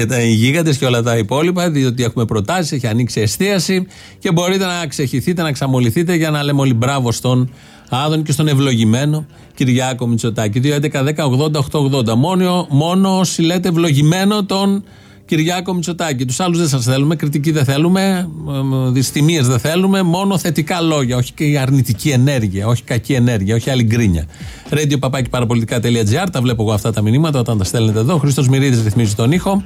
Και τα οι γίγαντες και όλα τα υπόλοιπα, διότι έχουμε προτάσεις, έχει ανοίξει εστίαση και μπορείτε να ξεχυθείτε, να ξαμολυθείτε για να λέμε όλοι μπράβο στον Άδων και στον ευλογημένο Κυριάκο Μητσοτάκη. 2.11.10.80.880. Μόνο, μόνο όσοι λέτε ευλογημένο τον Κυριάκο Μητσοτάκη. Τους άλλους δεν σας θέλουμε, κριτική δεν θέλουμε, δυστημίες δεν θέλουμε, μόνο θετικά λόγια. Όχι και η αρνητική ενέργεια, όχι κακή ενέργεια, όχι άλλη γκρίνια. Radio τα βλέπω εγώ αυτά τα μηνύματα όταν τα στέλνετε εδώ. Χρήστος Μυρίδης ρυθμίζει τον ήχο.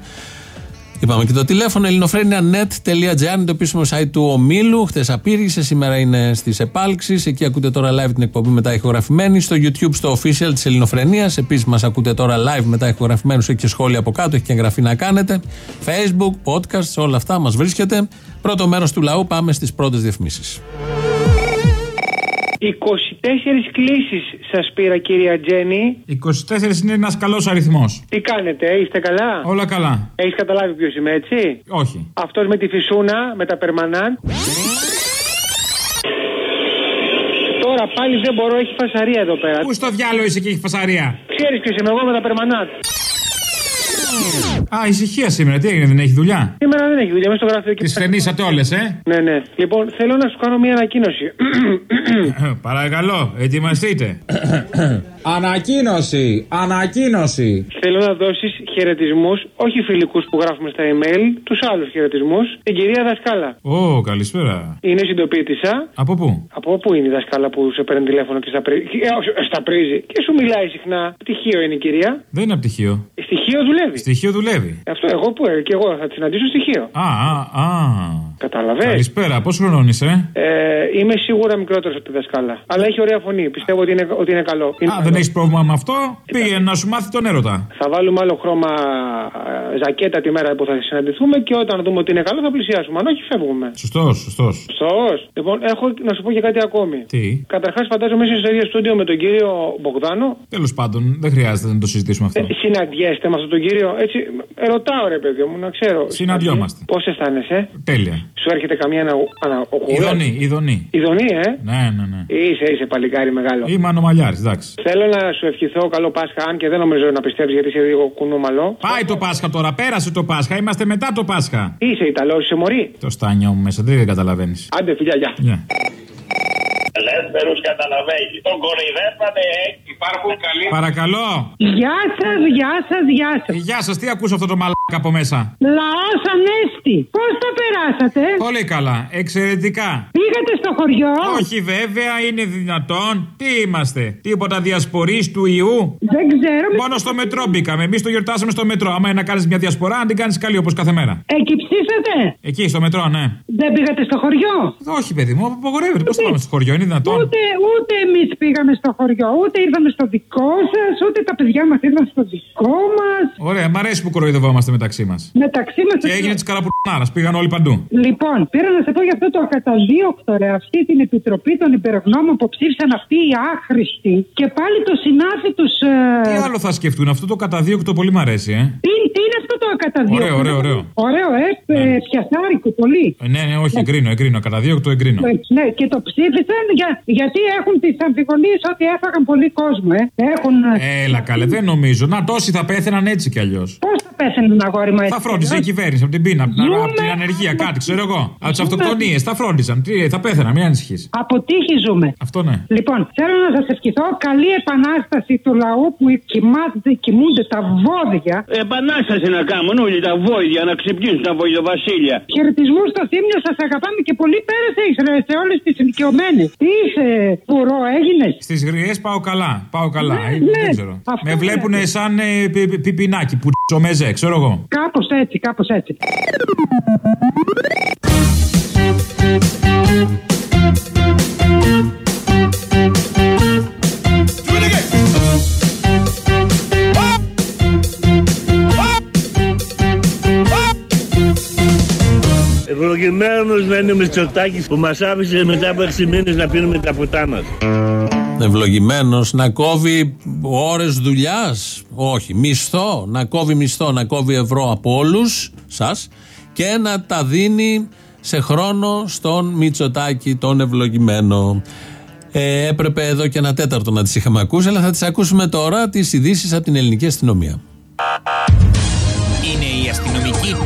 Είπαμε και το τηλέφωνο ελληνοφρένια.net.gr είναι το επίσημο site του ομίλου. Χθες απήργησε, σήμερα είναι στις επάλξεις. Εκεί ακούτε τώρα live την εκπομπή μετά ηχογραφημένη. Στο YouTube, στο official της Ελληνοφρενίας. Επίσης μας ακούτε τώρα live μετά ηχογραφημένους. Έχει και σχόλια από κάτω, έχει και εγγραφή να κάνετε. Facebook, podcast, όλα αυτά μας βρίσκεται. Πρώτο μέρος του λαού, πάμε στις πρώτες διαφημίσεις. 24 κλήσεις σας πήρα, κυρία Τζέννη. 24 είναι ένας καλός αριθμός. Τι κάνετε, είστε καλά; Όλα καλά. Έχεις καταλάβει ποιος είμαι, έτσι; Όχι. Αυτός με τη φυσούνα, με τα περμανάν. Τώρα πάλι δεν μπορώ, έχει φασαρία εδώ πέρα. Πού στο διάλογο είσαι και έχει φασαρία; Ξέρεις ποιος είμαι εγώ με τα περμανάν. Α, ησυχία σήμερα. Τι έγινε, δεν έχει δουλειά; Σήμερα δεν έχει δουλειά, μέσα στο γραφείο Τις φρενήσατε όλες, ε; Ναι, ναι. Λοιπόν, θέλω να σου κάνω μια ανακοίνωση. Παρακαλώ, ετοιμαστείτε. Ανακοίνωση! Ανακοίνωση! Θέλω να δώσεις χαιρετισμούς, όχι φιλικούς που γράφουμε στα email, τους άλλους χαιρετισμούς, την κυρία Δασκάλα. Ω, καλησπέρα. Είναι συντοπίτησα. Από πού; Από πού είναι η δασκάλα που σε παίρνει τηλέφωνο και στα, πρι... ε, όχι, στα πρίζει; Και σου μιλάει συχνά. Πτυχίο είναι η κυρία. Δεν είναι πτυχίο. Στοιχείο δουλεύει. Στοιχείο δουλεύει; Αυτό εγώ που ε, και εγώ θα τη συναντήσω στοιχείο. Α, α, α. Κατάλαβες; Καλησπέρα, πόσο χρονών είσαι; Ε, είμαι σίγουρα μικρότερος από τη δασκάλα. Αλλά έχει ωραία φωνή. Πιστεύω ότι είναι, ότι είναι καλό. Είναι Α, δεν έχεις πρόβλημα με αυτό; Πήγε να σου μάθει τον έρωτα. Θα βάλουμε άλλο χρώμα ε, ζακέτα τη μέρα που θα συναντηθούμε και όταν δούμε ότι είναι καλό θα πλησιάσουμε. Αν όχι, φεύγουμε. Σωστός, σωστός. Σωστός. Λοιπόν, έχω να σου πω και κάτι ακόμη. Τι; Καταρχάς, φαντάζομαι είσαι στο ίδιο στούντιο με τον κύριο Μπογδάνο. Τέλος πάντων, δεν χρειάζεται να το συζητήσουμε αυτό. Ε, συναντιέστε με αυτόν τον κύριο. Έτσι, ε, ρωτάω ρε παιδί μου, να ξέρω. Συναντιόμαστε. Πώς αισθάνεσαι; Τέλεια. Σου έρχεται καμία ανα... ανα... Ιδονή, ιδονή. Ιδονή, ε; Ναι, ναι, ναι. Είσαι, είσαι παλικάρι μεγάλο. Είμαι ανομαλιάρης, εντάξει. Θέλω να σου ευχηθώ καλό Πάσχα, αν και δεν νομίζω να πιστεύεις γιατί είσαι λίγο κουνούμαλο. Πάει το Πάσχα τώρα, πέρασε το Πάσχα, είμαστε μετά το Πάσχα. Είσαι Ιταλός, είσαι μωρή. Το στάνιο μου μέσα, δεν καταλαβαίνεις. Άντε, φιλιά, γεια. Γεια. Ελεύθερου καταλαβαίνεις. Τον κοροϊδεύανε, ε. υπάρχουν καλοί. Παρακαλώ. Γεια σας, γεια σας, γεια σας. Γεια σας, τι ακούσω αυτό το μαλάκα από μέσα; Λαός Ανέστη, πώς το περάσατε; Πολύ καλά, εξαιρετικά. Πήγατε στο χωριό; Όχι βέβαια, είναι δυνατόν. Τι είμαστε, τίποτα διασπορής του ιού; Δεν ξέρω. Μόνο στο μετρό μπήκαμε. Εμείς το γιορτάσαμε στο μετρό. Άμα είναι να κάνεις μια διασπορά, να την κάνεις καλή όπως κάθε μέρα. Εκεί ψήσατε; Εκεί στο μετρό, ναι. Δεν πήγατε στο χωριό; Όχι, παιδί μου, απογορεύεται. Πώς θα πάμε στο χωριό, είναι δυνατόν. Ούτε, ούτε εμείς πήγαμε στο χωριό, ούτε ήρθαμε στο δικό σας, ούτε τα παιδιά μας ήρθαν στο δικό μας. Ωραία, μ' αρέσει που κοροϊδευόμαστε μεταξύ μας. Μεταξύ μας. Και έγινε της καραπουρνάρα, πήγαν όλοι παντού. Λοιπόν, πήρα να σε πω για αυτό το ακαταδίωκτο ρε, αυτή την επιτροπή των υπερογνώμων που ψήφισαν αυτοί οι άχρηστοι και πάλι το συνάφη τους. Ε... Τι άλλο θα σκεφτούν, αυτό το καταδίωκτο πολύ μ' αρέσει, ε. Τι, τι είναι αυτό το ακαταδίωκτο; Ωραίο, ωραίο, ωραίο. Ωραίο, ε, ναι. πιασάρικο πολύ. Ε, ναι, ναι, όχι, εγκρίνω, εγκρίνω. Καταδίωκτο εγκρίνω. Ναι, ναι, και το ψήφισαν για, γιατί έχουν τις αμφιβολίες ότι έφαγαν πολύ κόσμο, ε. Έχουν... Έλα, καλέ, δεν νομίζω. Να τόσοι θα πέθαιναν έτσι κι αλλιώς. Πώς θα πέθαιναν, αγόρι μου, έτσι. Θα φρόντιζε η κυβέρνηση από την πείνα, από την, από την ανεργία, κάτι, ξέρω εγώ. Από τις αυτοκτονίες, θα φρόντιζαν. Τι, θα πέθαιναν, μην ανησυχείς. Από τύχη ζούμε. Αυτό ναι. Λοιπόν, θέλω να σας ευχηθώ καλή επανάσταση του λαού που κοιμάται, κοιμούνται τα βόδια. Επανάσταση να κάνουν όλοι τα βόδια, να ξυπνήσουν τα βοηδοβασίλια. Χαιρετισμούς στο θύμιο, σας αγαπάμε και πολύ πέρασε σε όλες τις ηλικιωμένες. Τι είσαι, πουρό έγινες; Στις γριές πάω καλά. Πάω καλά. Ναι, Ε, ναι. Δεν ξέρω. Αυτό Με βλέπουν λέω. σαν ε, πι- πι- πιπινάκι που τσομεζέ, ξέρω εγώ. Κάπως έτσι, κάπως έτσι. Ευλογημένο να είναι ο Μητσοτάκης που μας άφησε μετά από 6 μήνες να πίνουμε τα ποτά μας. Ευλογημένος να κόβει ώρες δουλειάς. Όχι, μισθό. Να κόβει μισθό, να κόβει ευρώ από όλους σας και να τα δίνει σε χρόνο στον Μητσοτάκη τον ευλογημένο. Ε, έπρεπε εδώ και ένα τέταρτο να τις είχαμε ακούσει, αλλά θα τις ακούσουμε τώρα τις ειδήσεις από την ελληνική αστυνομία.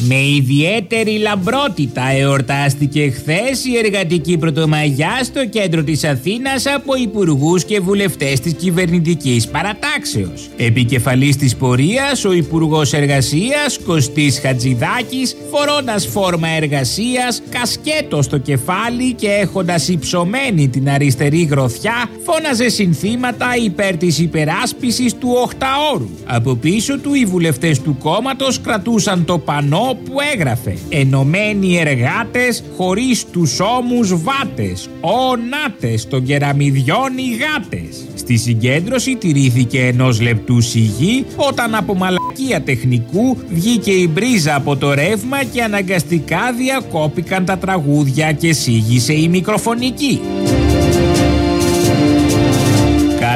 Με ιδιαίτερη λαμπρότητα εορτάστηκε χθες η εργατική πρωτομαγιά στο κέντρο της Αθήνας από υπουργούς και βουλευτές της κυβερνητικής παρατάξεως. Επικεφαλής της πορείας ο Υπουργός Εργασίας Κωστής Χατζηδάκης φορώντας φόρμα εργασίας, κασκέτο στο κεφάλι και έχοντας υψωμένη την αριστερή γροθιά φώναζε συνθήματα υπέρ της υπεράσπισης του οχταόρου. Από πίσω του οι βουλευτές του κόμματος κρατούσαν το πανό που έγραφε «Ενωμένοι εργάτες χωρίς τους ώμους βάτες, ο νάτες των κεραμιδιών οι γάτες». Στη συγκέντρωση τηρήθηκε ενός λεπτού σιγή όταν από μαλακία τεχνικού βγήκε η μπρίζα από το ρεύμα και αναγκαστικά διακόπηκαν τα τραγούδια και σίγησε η μικροφωνική.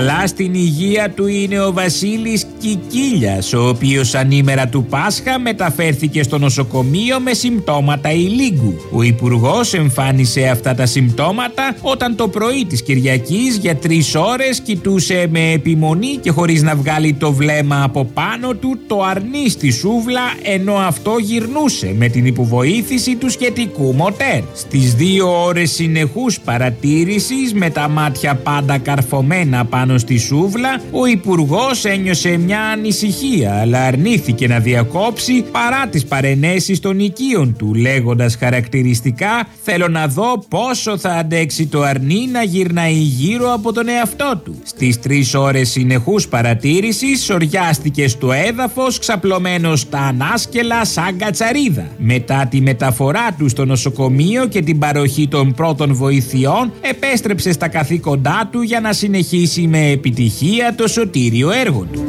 Καλά στην υγεία του είναι ο Βασίλης Κικίλιας, ο οποίος ανήμερα του Πάσχα μεταφέρθηκε στο νοσοκομείο με συμπτώματα ηλίγκου. Ο Υπουργός εμφάνισε αυτά τα συμπτώματα όταν το πρωί της Κυριακής για τρεις ώρες κοιτούσε με επιμονή και χωρίς να βγάλει το βλέμμα από πάνω του το αρνί στη σούβλα ενώ αυτό γυρνούσε με την υποβοήθηση του σχετικού μοτέρ. Στις δύο ώρες συνεχούς παρατήρησης με τα μάτια πάντα καρφωμένα πάνω στη σούβλα, ο Υπουργός ένιωσε μια ανησυχία, αλλά αρνήθηκε να διακόψει παρά τις παρενέσεις των οικείων του, λέγοντας χαρακτηριστικά: Θέλω να δω πόσο θα αντέξει το αρνί να γυρνάει γύρω από τον εαυτό του. Στις τρεις ώρες συνεχούς παρατήρησης, σοριάστηκε στο έδαφος, ξαπλωμένο στα ανάσκελα σαν κατσαρίδα. Μετά τη μεταφορά του στο νοσοκομείο και την παροχή των πρώτων βοηθειών, επέστρεψε στα καθήκοντά του για να συνεχίσει με επιτυχία το σωτήριο έργο του.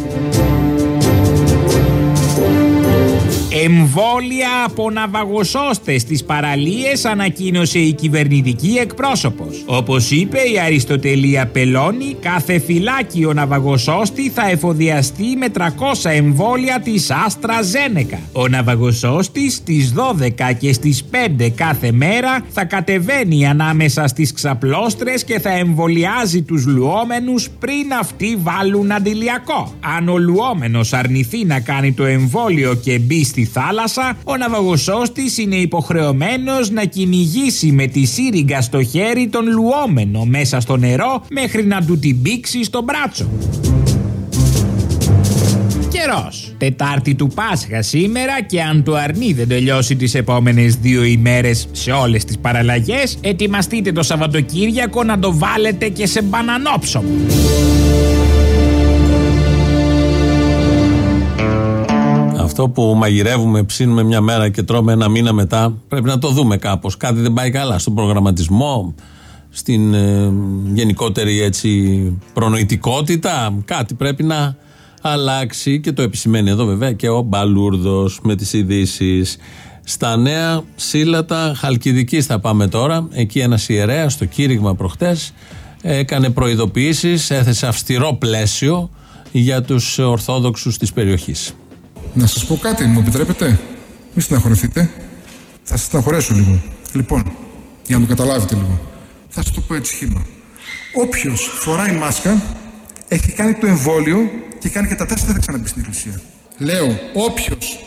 Εμβόλια από ναυαγοσώστες στι παραλίες ανακοίνωσε η κυβερνητική εκπρόσωπος. Όπως είπε η Αριστοτελία Πελώνη, κάθε φυλάκιο ναυαγοσώστη θα εφοδιαστεί με 300 εμβόλια της Άστρα Ζένεκα. Ο ναυαγοσώστης στις 12 και στις 5 κάθε μέρα θα κατεβαίνει ανάμεσα στις ξαπλώστρες και θα εμβολιάζει τους λουόμενους πριν αυτοί βάλουν αντιλιακό. Αν ο λουόμενος αρνηθεί να κάνει το εμβόλιο και μπει στη θάλασσα, ο ναυαγοσώστης είναι υποχρεωμένος να κυνηγήσει με τη σύριγγα στο χέρι τον λουόμενο μέσα στο νερό μέχρι να του την πήξει στο μπράτσο. Καιρός. Τετάρτη του Πάσχα σήμερα και αν το αρνί δεν τελειώσει τις επόμενες δύο ημέρες σε όλες τις παραλλαγές, ετοιμαστείτε το Σαββατοκύριακο να το βάλετε και σε μπανανόψωμο. Αυτό που μαγειρεύουμε, ψήνουμε μια μέρα και τρώμε ένα μήνα μετά, πρέπει να το δούμε κάπως. Κάτι δεν πάει καλά στον προγραμματισμό, στην ε, γενικότερη έτσι προνοητικότητα. Κάτι πρέπει να αλλάξει και το επισημαίνει εδώ βέβαια και ο Μπαλούρδος με τις ειδήσεις. Στα νέα σύλλατα Χαλκιδικής θα πάμε τώρα. Εκεί ένας ιερέας στο κήρυγμα προχτές έκανε προειδοποιήσεις, έθεσε αυστηρό πλαίσιο για τους Ορθόδοξους της περιοχής. Να σας πω κάτι, μου επιτρέπετε. Μην στεναχωρηθείτε. Θα σας στεναχωρέσω λίγο. Λοιπόν, για να το καταλάβετε λίγο. Θα σας το πω έτσι χήμα. Όποιος φοράει μάσκα, έχει κάνει το εμβόλιο και κάνει και τα τεστ, δεν θα ξαναμπεί στην εκκλησία. Λέω, όποιος,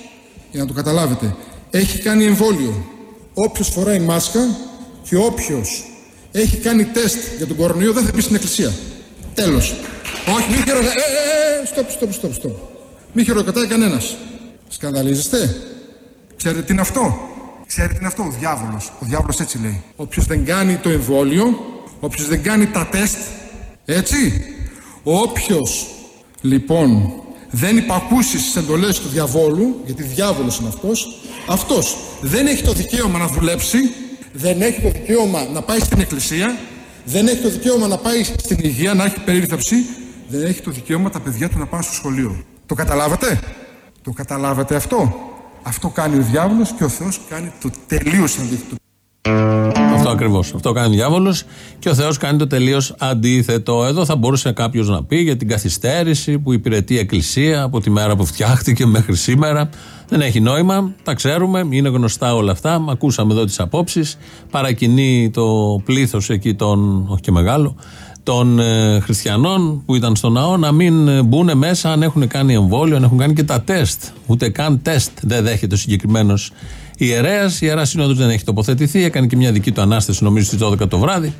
για να το καταλάβετε, έχει κάνει εμβόλιο, όποιος φοράει μάσκα και όποιος έχει κάνει τεστ για τον κορονοϊό δεν θα μπει στην εκκλησία. Τέλος. Όχι, μην χαιρετά. Ε, ε, ε, στοπ, στοπ, στοπ, στοπ. Μη χειροκροτάει κανένας. Σκανδαλίζεστε. Ξέρετε τι είναι αυτό; Ξέρετε τι είναι αυτό; Ο διάβολος. Ο διάβολος έτσι λέει. Όποιος δεν κάνει το εμβόλιο, όποιος δεν κάνει τα τεστ, έτσι. Όποιος λοιπόν δεν υπακούσει στις εντολές του διαβόλου, γιατί διάβολος είναι αυτός, αυτός δεν έχει το δικαίωμα να δουλέψει, δεν έχει το δικαίωμα να πάει στην εκκλησία, δεν έχει το δικαίωμα να πάει στην υγεία, να έχει περίθαψη, δεν έχει το δικαίωμα τα παιδιά του να πάνε στο σχολείο. Το καταλάβατε; Το καταλάβατε αυτό; Αυτό κάνει ο διάβολος και ο Θεός κάνει το τελείως αντίθετο. Αυτό ακριβώς. Αυτό κάνει ο διάβολος και ο Θεός κάνει το τελείως αντίθετο. Εδώ θα μπορούσε κάποιος να πει για την καθυστέρηση που υπηρετεί η Εκκλησία από τη μέρα που φτιάχτηκε μέχρι σήμερα. Δεν έχει νόημα, τα ξέρουμε, είναι γνωστά όλα αυτά. Ακούσαμε εδώ τις απόψεις. Παρακινεί το πλήθος εκεί των, όχι και μεγάλο, των ε, χριστιανών που ήταν στο ναό να μην ε, μπουν μέσα αν έχουν κάνει εμβόλιο, αν έχουν κάνει και τα τεστ. Ούτε καν τεστ δεν δέχεται ο συγκεκριμένος ιερέας. Η ιερά σύνοδος δεν έχει τοποθετηθεί. Έκανε και μια δική του ανάσταση, νομίζω, στις 12 το βράδυ.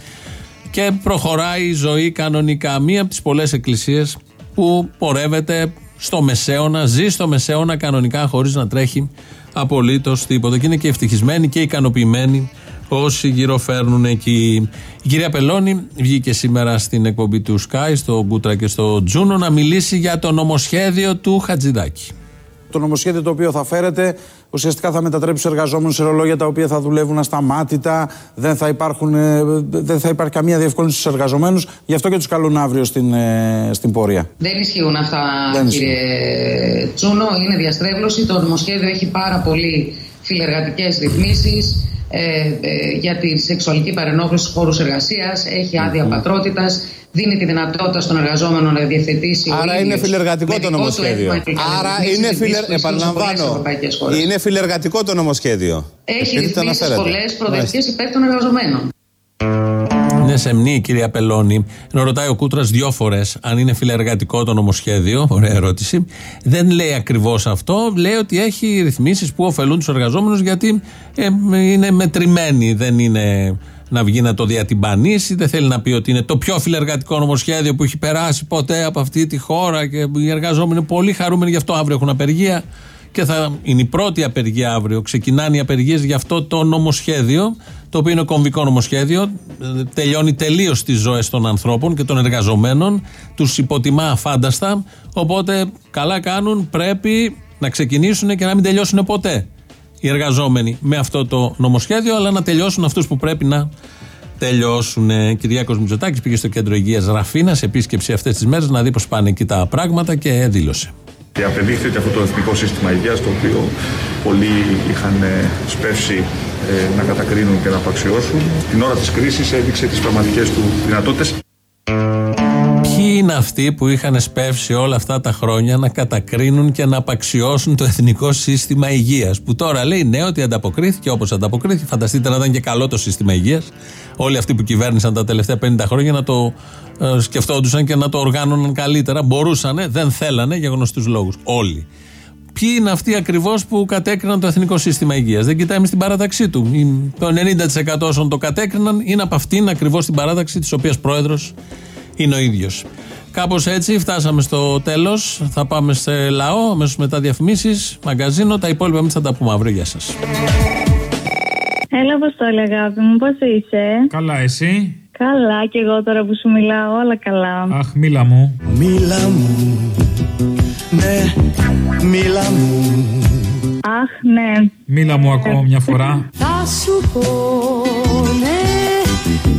Και προχωράει η ζωή κανονικά. Μία από τις πολλές εκκλησίες που πορεύεται στο μεσαίωνα, ζει στο μεσαίωνα κανονικά χωρίς να τρέχει απολύτως τίποτα. Και είναι και ευτυχισμένοι και ικανοποιημένοι όσοι γυροφέρνουν εκεί. Η κυρία Πελώνη βγήκε σήμερα στην εκπομπή του Sky, στο Γκούτρα και στο Τζούνο, να μιλήσει για το νομοσχέδιο του Χατζηδάκη. Το νομοσχέδιο το οποίο θα φέρετε ουσιαστικά θα μετατρέψει τους εργαζόμενους σε ρολόγια τα οποία θα δουλεύουν ασταμάτητα, δεν θα, υπάρχουν, ε, δεν θα υπάρχει καμία διευκόλυνση στους εργαζομένους. Γι' αυτό και τους καλούν αύριο στην, ε, στην πορεία. Δεν ισχύουν αυτά, Δεν κύριε Τσούνο. Είναι διαστρέβλωση. Το νομοσχέδιο έχει πάρα πολύ φιλεργατικές ρυθμίσεις. Ε, ε, για τη σεξουαλική παρενόχληση στους χώρους εργασίας, έχει άδεια πατρότητας, δίνει τη δυνατότητα στον εργαζόμενο να διευθετήσει. ο Άρα είναι ίδιος φιλεργατικό το με δικό του νομοσχέδιο. έτοιμα Άρα ρυθμίσεις, είναι ρυθμίσεις φιλε... που ισχύουν σε πολλές επαναλαμβάνω. ευρωπαϊκές χώρες. Είναι φιλεργατικό το νομοσχέδιο. Έχει Επειδή το ρυθμίσεις αναφέρατε. πολλές προοδευτικές υπέρ των εργαζομένων. Είναι σεμνή η κυρία Πελώνη. Ενώ ρωτάει ο Κούτρας δύο φορές αν είναι φιλεργατικό το νομοσχέδιο. Ωραία ερώτηση. Δεν λέει ακριβώς αυτό. Λέει ότι έχει ρυθμίσεις που ωφελούν τους εργαζόμενους γιατί ε, είναι μετρημένοι. Δεν είναι να βγει να το διατυμπανίσει. Δεν θέλει να πει ότι είναι το πιο φιλεργατικό νομοσχέδιο που έχει περάσει ποτέ από αυτή τη χώρα και οι εργαζόμενοι είναι πολύ χαρούμενοι γι' αυτό αύριο έχουν απεργία. Και θα είναι η πρώτη απεργία αύριο. Ξεκινάνε οι απεργίες για αυτό το νομοσχέδιο, το οποίο είναι κομβικό νομοσχέδιο. ε, Τελειώνει τελείως τις ζωές των ανθρώπων και των εργαζομένων. Τους υποτιμά αφάνταστα. Οπότε καλά κάνουν, πρέπει να ξεκινήσουν και να μην τελειώσουν ποτέ οι εργαζόμενοι με αυτό το νομοσχέδιο, αλλά να τελειώσουν αυτούς που πρέπει να τελειώσουν. Κυριάκος Μητσοτάκης πήγε στο κέντρο υγείας Ραφίνας σε επίσκεψη αυτές τις μέρες να δει πώς πάνε εκεί τα πράγματα και δήλωσε. Και απεδείχθη ότι αυτό το εθνικό σύστημα υγείας το οποίο πολλοί είχαν ε, σπεύσει ε, να κατακρίνουν και να απαξιώσουν την ώρα της κρίσης έδειξε τις πραγματικές του δυνατότητες. Ποιοι είναι αυτοί που είχαν σπεύσει όλα αυτά τα χρόνια να κατακρίνουν και να απαξιώσουν το εθνικό σύστημα υγείας. Που τώρα λέει ναι, ότι ανταποκρίθηκε όπως ανταποκρίθηκε. Φανταστείτε να ήταν και καλό το σύστημα υγείας. Όλοι αυτοί που κυβέρνησαν τα τελευταία 50 χρόνια να το ε, σκεφτόντουσαν και να το οργάνωναν καλύτερα. Μπορούσαν, δεν θέλανε για γνωστούς λόγους. Όλοι. Ποιοι είναι αυτοί ακριβώς που κατέκριναν το εθνικό σύστημα υγείας; Δεν κοιτάμε στην παράταξή του. Η- Το 90% όσων το κατέκριναν είναι από αυτήν ακριβώς την παράταξη της οποίας πρόεδρος είναι ο ίδιος. Κάπως έτσι φτάσαμε στο τέλος. Θα πάμε σε λαό, αμέσως μετά διαφημίσεις, μαγκαζίνο. Τα υπόλοιπα εμείς θα τα πούμε αύριο. Γεια σας. Έλα, Αποστόλη, αγάπη μου, πώς είσαι; Καλά, εσύ; Καλά, και εγώ τώρα που σου μιλάω, όλα καλά. Αχ, μίλα μου. Μίλα μου, ναι, μίλα μου. Αχ, ναι. Μίλα μου ακόμα μια φορά. Θα σου πω, ναι,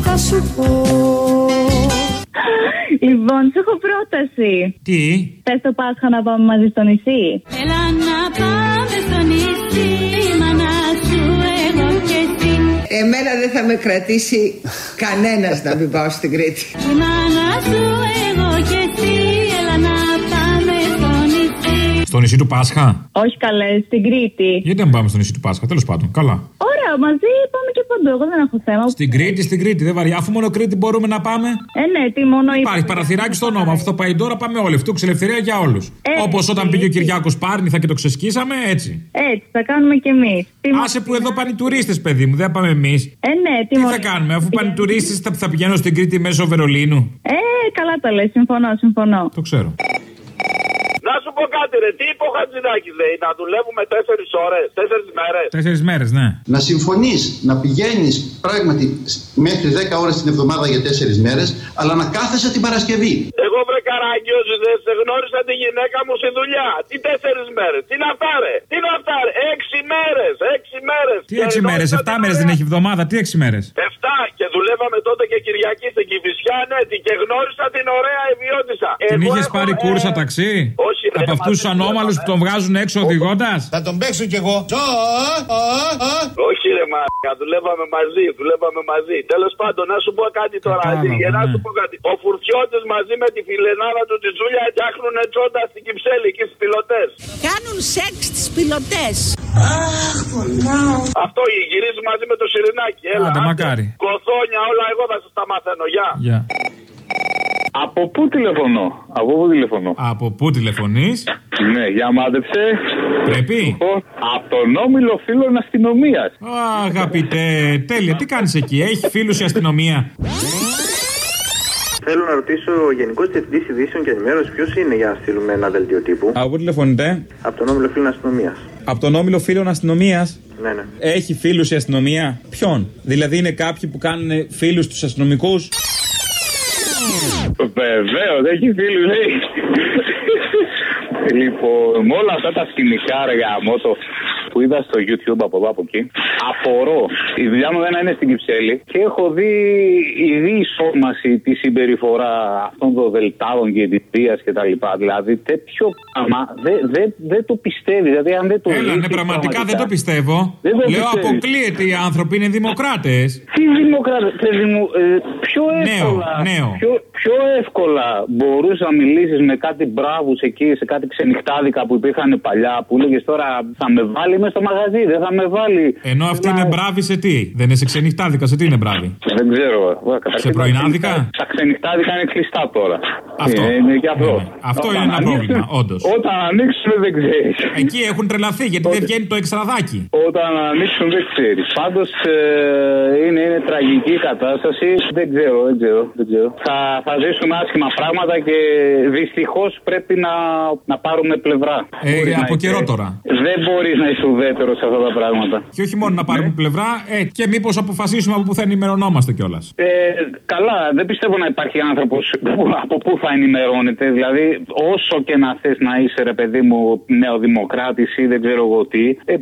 θα σου πω. Λοιπόν, σου έχω πρόταση. Τι; Θες το Πάσχα να πάμε μαζί στο νησί. Έλα να πάμε στο νησί, μάνα σου εγώ και εσύ. Εμένα δεν θα με κρατήσει κανένας να μην πάω στην Κρήτη. Η μάνα σου Στο νησί του Πάσχα; Όχι καλέ, στην Κρήτη. Γιατί να μην πάμε στο νησί του Πάσχα, τέλος πάντων. Καλά. Ωραία, μαζί πάμε και παντού. Εγώ δεν έχω θέμα. Στην Κρήτη, στην Κρήτη, δεν βαριά. Αφού μόνο Κρήτη μπορούμε να πάμε. Ε, ναι, τι μόνο είπα. Υπάρχει παραθυράκι στο νόμο. Αυτό πάει τώρα, πάμε όλοι. Αυτού ελευθερία για όλους. Έτσι. Όπως όταν πήγε ο Κυριάκος Πάρνηθα και το ξεσκίσαμε, έτσι. Έτσι, θα κάνουμε κι εμείς. Άσε που εδώ πάνε οι τουρίστε, παιδί μου, δεν πάμε εμείς. Ε, ναι, τι, Τι μόνο- θα κάνουμε, αφού πάνε οι τουρίστε, θα, θα πηγαίνω στην Κρήτη μέσω Βερολίνου; Ε, καλά τα λες, συμφωνώ, συμφωνώ. Το ξέρω. Να σου πω κάτι, Κάτσε ρε, τι είπε ο Χατζηδάκης, λέει, να δουλεύουμε 4 ώρες, 4 μέρες. Τέσσερις μέρες, ναι. Να συμφωνείς να πηγαίνεις πράγματι μέχρι 10 ώρες την εβδομάδα για 4 μέρες, αλλά να κάθεσαι την Παρασκευή. Εγώ βρε καράγκιος, δεν σε γνώρισα τη γυναίκα μου στη δουλειά. Τι 4 μέρες, τι να πάρε, τι να πάρε, 6 μέρες, 6 μέρες. Τι έξι μέρες, 7 μέρες δεν έχει εβδομάδα, τι έξι μέρες; 7 και δουλεύαμε τότε και Κυριακή στην Κυφυσιά, ναι, τι- και γνώρισα την ωραία ιδιώτησα. Την Εγώ είχες έχω- πάρει ε, κούρσα ταξί; Όχι, ρε, Από αυτούς τους μαζί, ανώμαλους που τον βγάζουν έξω οδηγώντας. Θα τον παίξω κι εγώ. Όχι ρε μαλάκα, δουλεύαμε μαζί, δουλεύαμε μαζί. Τέλος πάντων, να σου πω κάτι τώρα. Κατάλαβα, για να ναι. σου πω κάτι. Ο Φουρτιώτης μαζί με τη φιλενάδα του τη Τζούλια φτιάχνουν τσόντας στην Κυψέλη εκεί στου πιλωτές. Κάνουν σεξ τις πιλωτές. Αυτό γυρίζει μαζί με το Σιρινάκι. Έλα, Άντε, άντε. μακάρι. Κοθόνια, όλα εγώ θα σας τα μαθαίνω. Γεια. Γεια. Από πού τηλεφωνώ, από πού τηλεφωνώ; Από πού τηλεφωνείς, Ναι, για μάντεψε. Πρέπει. Από τον όμιλο φίλων αστυνομίας. Αγαπητέ, τέλεια, τι κάνεις εκεί, έχει φίλους η αστυνομία; Θέλω να ρωτήσω ο Γενικός Διευθυντής Ειδήσεων και Ενημέρωσης ποιος είναι για να στείλουμε ένα δελτίο τύπου; Από πού τηλεφωνείτε; Από τον Όμιλο Φίλων Αστυνομίας. Από τον όμιλο φίλων αστυνομίας; Ναι, ναι. Έχει φίλους η αστυνομία; Ποιον; Δηλαδή είναι κάποιοι που κάνουν φίλους τους αστυνομικούς; Βεβαίως, έχει φίλους, λέει. λοιπόν, με όλα αυτά τα σκηνικά ρε γαμώτο που είδα στο YouTube από εδώ από εκεί, απορώ. Η δουλειά μου δεν είναι στην Κυψέλη και έχω δει η διεισόμαση τη συμπεριφορά αυτών των δελτάδων και της βία και τα λοιπά. Δηλαδή τέτοιο πράγμα δεν δεν- δεν το πιστεύεις. Δηλαδή αν δεν το Έλα, ζήσεις ναι, πραγματικά δεν το πιστεύω. Δεν το Λέω, πιστεύεις. αποκλείεται οι άνθρωποι είναι δημοκράτες. Τι δημοκράτες, παιδί μου, ε, πιο Νέο, εύκολα, νέο. Πιο, πιο εύκολα μπορούσες να μιλήσεις με κάτι μπράβους εκεί, σε κάτι ξενυχτάδικα που υπήρχαν παλιά, που έλεγες τώρα θα με βάλει μέσα στο μαγαζί, δεν θα με βάλει. Ενώ αυτή είναι μπράβη σε τι; Δεν είναι σε ξενυχτάδικα, σε τι είναι μπράβη; Δεν ξέρω. ε, καταρχήν Σε τα πρωινάδικα; ξενυχτά- Τα ξενυχτάδικα είναι κλειστά τώρα. Αυτό. Ε, είναι και αυτό. Ναι, ναι. Αυτό Όταν είναι ένα ανοίξουν- πρόβλημα, όντως. Όταν ανοίξουν δεν ξέρεις. Εκεί έχουν τρελαθεί γιατί δεν βγαίνει το εξτραδάκι. Όταν ανοίξουν δεν ξέρεις. Πάντως είναι, είναι τραγική η κατάσταση. Δεν ξέρω, δεν ξέρω. Δεν ξέρω. Θα, θα ζήσουμε άσχημα πράγματα και δυστυχώς πρέπει να, να πάρουμε πλευρά. Ε, Μπορεί να από είσαι- καιρό τώρα. Δεν μπορείς να είσαι ουδέτερο σε αυτά τα πράγματα. Και όχι μόνο να πάρουμε πλευρά, ε, και μήπως αποφασίσουμε από πού θα ενημερωνόμαστε κιόλας. Ε, καλά, δεν πιστεύω να υπάρχει άνθρωπος από πού θα ενημερώνεται. Δηλαδή, όσο και να θες να είσαι, ρε παιδί μου, νεοδημοκράτης ή δεν ξέρω εγώ τι, ε,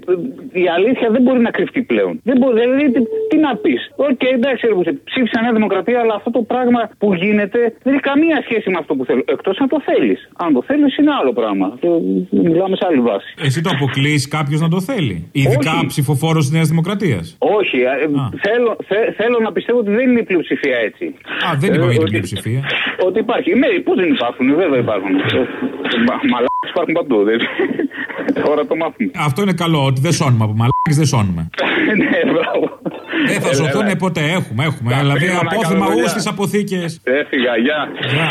η αλήθεια δεν μπορεί να κρυφτεί πλέον. Δεν μπορεί, δηλαδή, τι, τι να πεις. Οκ, εντάξει, ρε, που σε ψήφισα Νέα Δημοκρατία, αλλά αυτό το πράγμα που γίνεται δεν έχει καμία σχέση με αυτό που θέλω. Εκτός αν το θέλεις. Αν το θέλεις, είναι άλλο πράγμα. Ε, Μιλάμε σε άλλη βάση. Εσύ το αποκλείεις κάποιος να το θέλει. Ειδικά ψηφοφόρος της Νέας Δημοκρατίας. Όχι, ε, θέλω, θε- θέλω να πιστεύω ότι δεν είναι η πλειοψηφία έτσι. Α, δεν είπαμε για την ότι- πλειοψηφία. Ότι υπάρχει. Ναι, πώ δεν υπάρχουν, βέβαια υπάρχουν. Μαλάκες υπάρχουν παντού. Δεν... Τώρα το μάθουμε. Αυτό είναι καλό, ότι δεν σώνουμε από μαλάκες, δεν σώνουμε. ναι, μπράβο. Δεν θα Έλα, σωθούν έλα. ποτέ, έχουμε, έχουμε. Δηλαδή πήγα να απόθυμα κάνω ου δουλειά. στι αποθήκες. Έφυγα, γεια. Γεια.